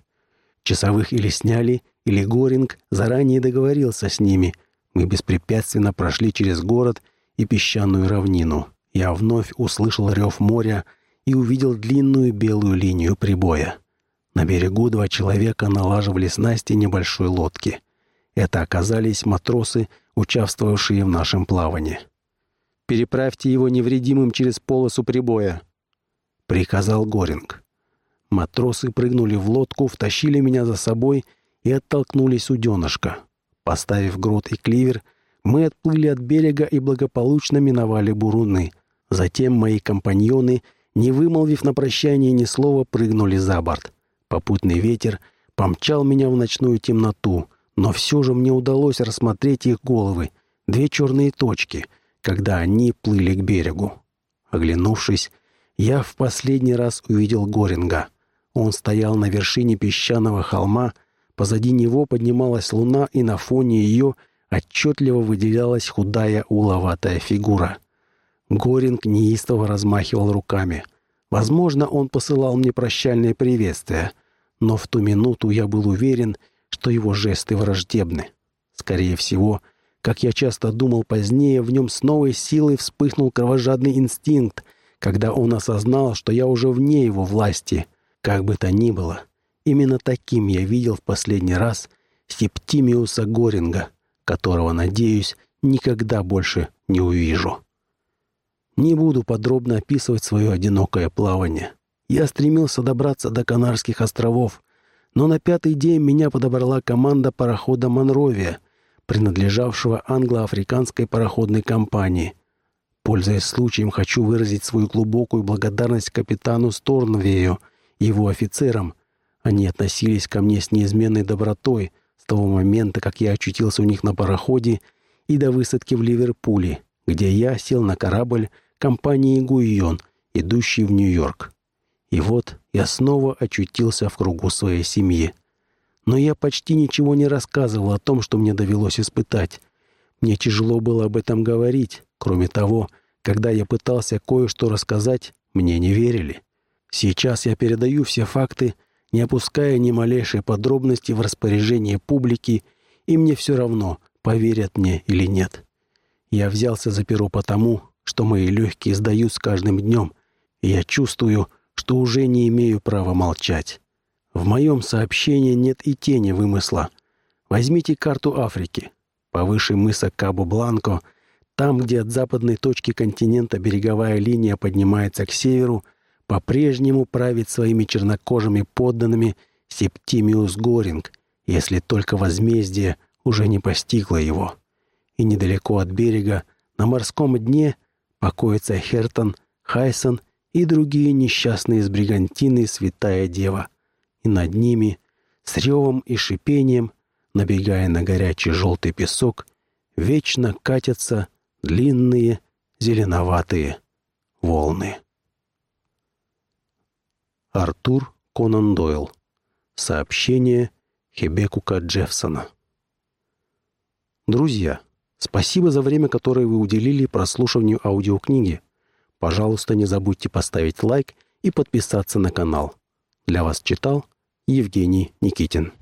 Часовых или сняли, или Горинг заранее договорился с ними. Мы беспрепятственно прошли через город и песчаную равнину. Я вновь услышал рев моря и увидел длинную белую линию прибоя. На берегу два человека налаживали снасти небольшой лодки. Это оказались матросы, участвовавшие в нашем плавании. «Переправьте его невредимым через полосу прибоя», — приказал Горинг. Матросы прыгнули в лодку, втащили меня за собой и оттолкнулись у дёнышка. Поставив грот и кливер, мы отплыли от берега и благополучно миновали буруны. Затем мои компаньоны, не вымолвив на прощание ни слова, прыгнули за борт. Попутный ветер помчал меня в ночную темноту, но все же мне удалось рассмотреть их головы, две черные точки, когда они плыли к берегу. Оглянувшись, я в последний раз увидел Горинга. Он стоял на вершине песчаного холма, Позади него поднималась луна, и на фоне ее отчетливо выделялась худая уловатая фигура. Горинг неистово размахивал руками. Возможно, он посылал мне прощальное приветствие, но в ту минуту я был уверен, что его жесты враждебны. Скорее всего, как я часто думал позднее, в нем с новой силой вспыхнул кровожадный инстинкт, когда он осознал, что я уже вне его власти. Как бы то ни было, Именно таким я видел в последний раз Септимиуса Горинга, которого, надеюсь, никогда больше не увижу. Не буду подробно описывать свое одинокое плавание. Я стремился добраться до Канарских островов, но на пятый день меня подобрала команда парохода «Монровия», принадлежавшего англо-африканской пароходной компании. Пользуясь случаем, хочу выразить свою глубокую благодарность капитану Сторнвею и его офицерам, они относились ко мне с неизменной добротой с того момента, как я очутился у них на пароходе и до высадки в Ливерпуле, где я сел на корабль компании «Гуйон», идущий в Нью-Йорк. И вот я снова очутился в кругу своей семьи. Но я почти ничего не рассказывал о том, что мне довелось испытать. Мне тяжело было об этом говорить. Кроме того, когда я пытался кое-что рассказать, мне не верили. Сейчас я передаю все факты – не опуская ни малейшей подробности в распоряжение публики, и мне все равно, поверят мне или нет. Я взялся за перо потому, что мои легкие сдают с каждым днем, и я чувствую, что уже не имею права молчать. В моем сообщении нет и тени вымысла. Возьмите карту Африки. Повыше мыса Кабу-Бланко, там, где от западной точки континента береговая линия поднимается к северу – по-прежнему правит своими чернокожими подданными Септимиус Горинг, если только возмездие уже не постигло его. И недалеко от берега, на морском дне, покоятся Хертон, Хайсон и другие несчастные из Бригантины Святая Дева. И над ними, с ревом и шипением, набегая на горячий желтый песок, вечно катятся длинные зеленоватые волны. Артур Конан Дойл. Сообщение Хебекука Джеффсона. Друзья, спасибо за время, которое вы уделили прослушиванию аудиокниги. Пожалуйста, не забудьте поставить лайк и подписаться на канал. Для вас читал Евгений Никитин.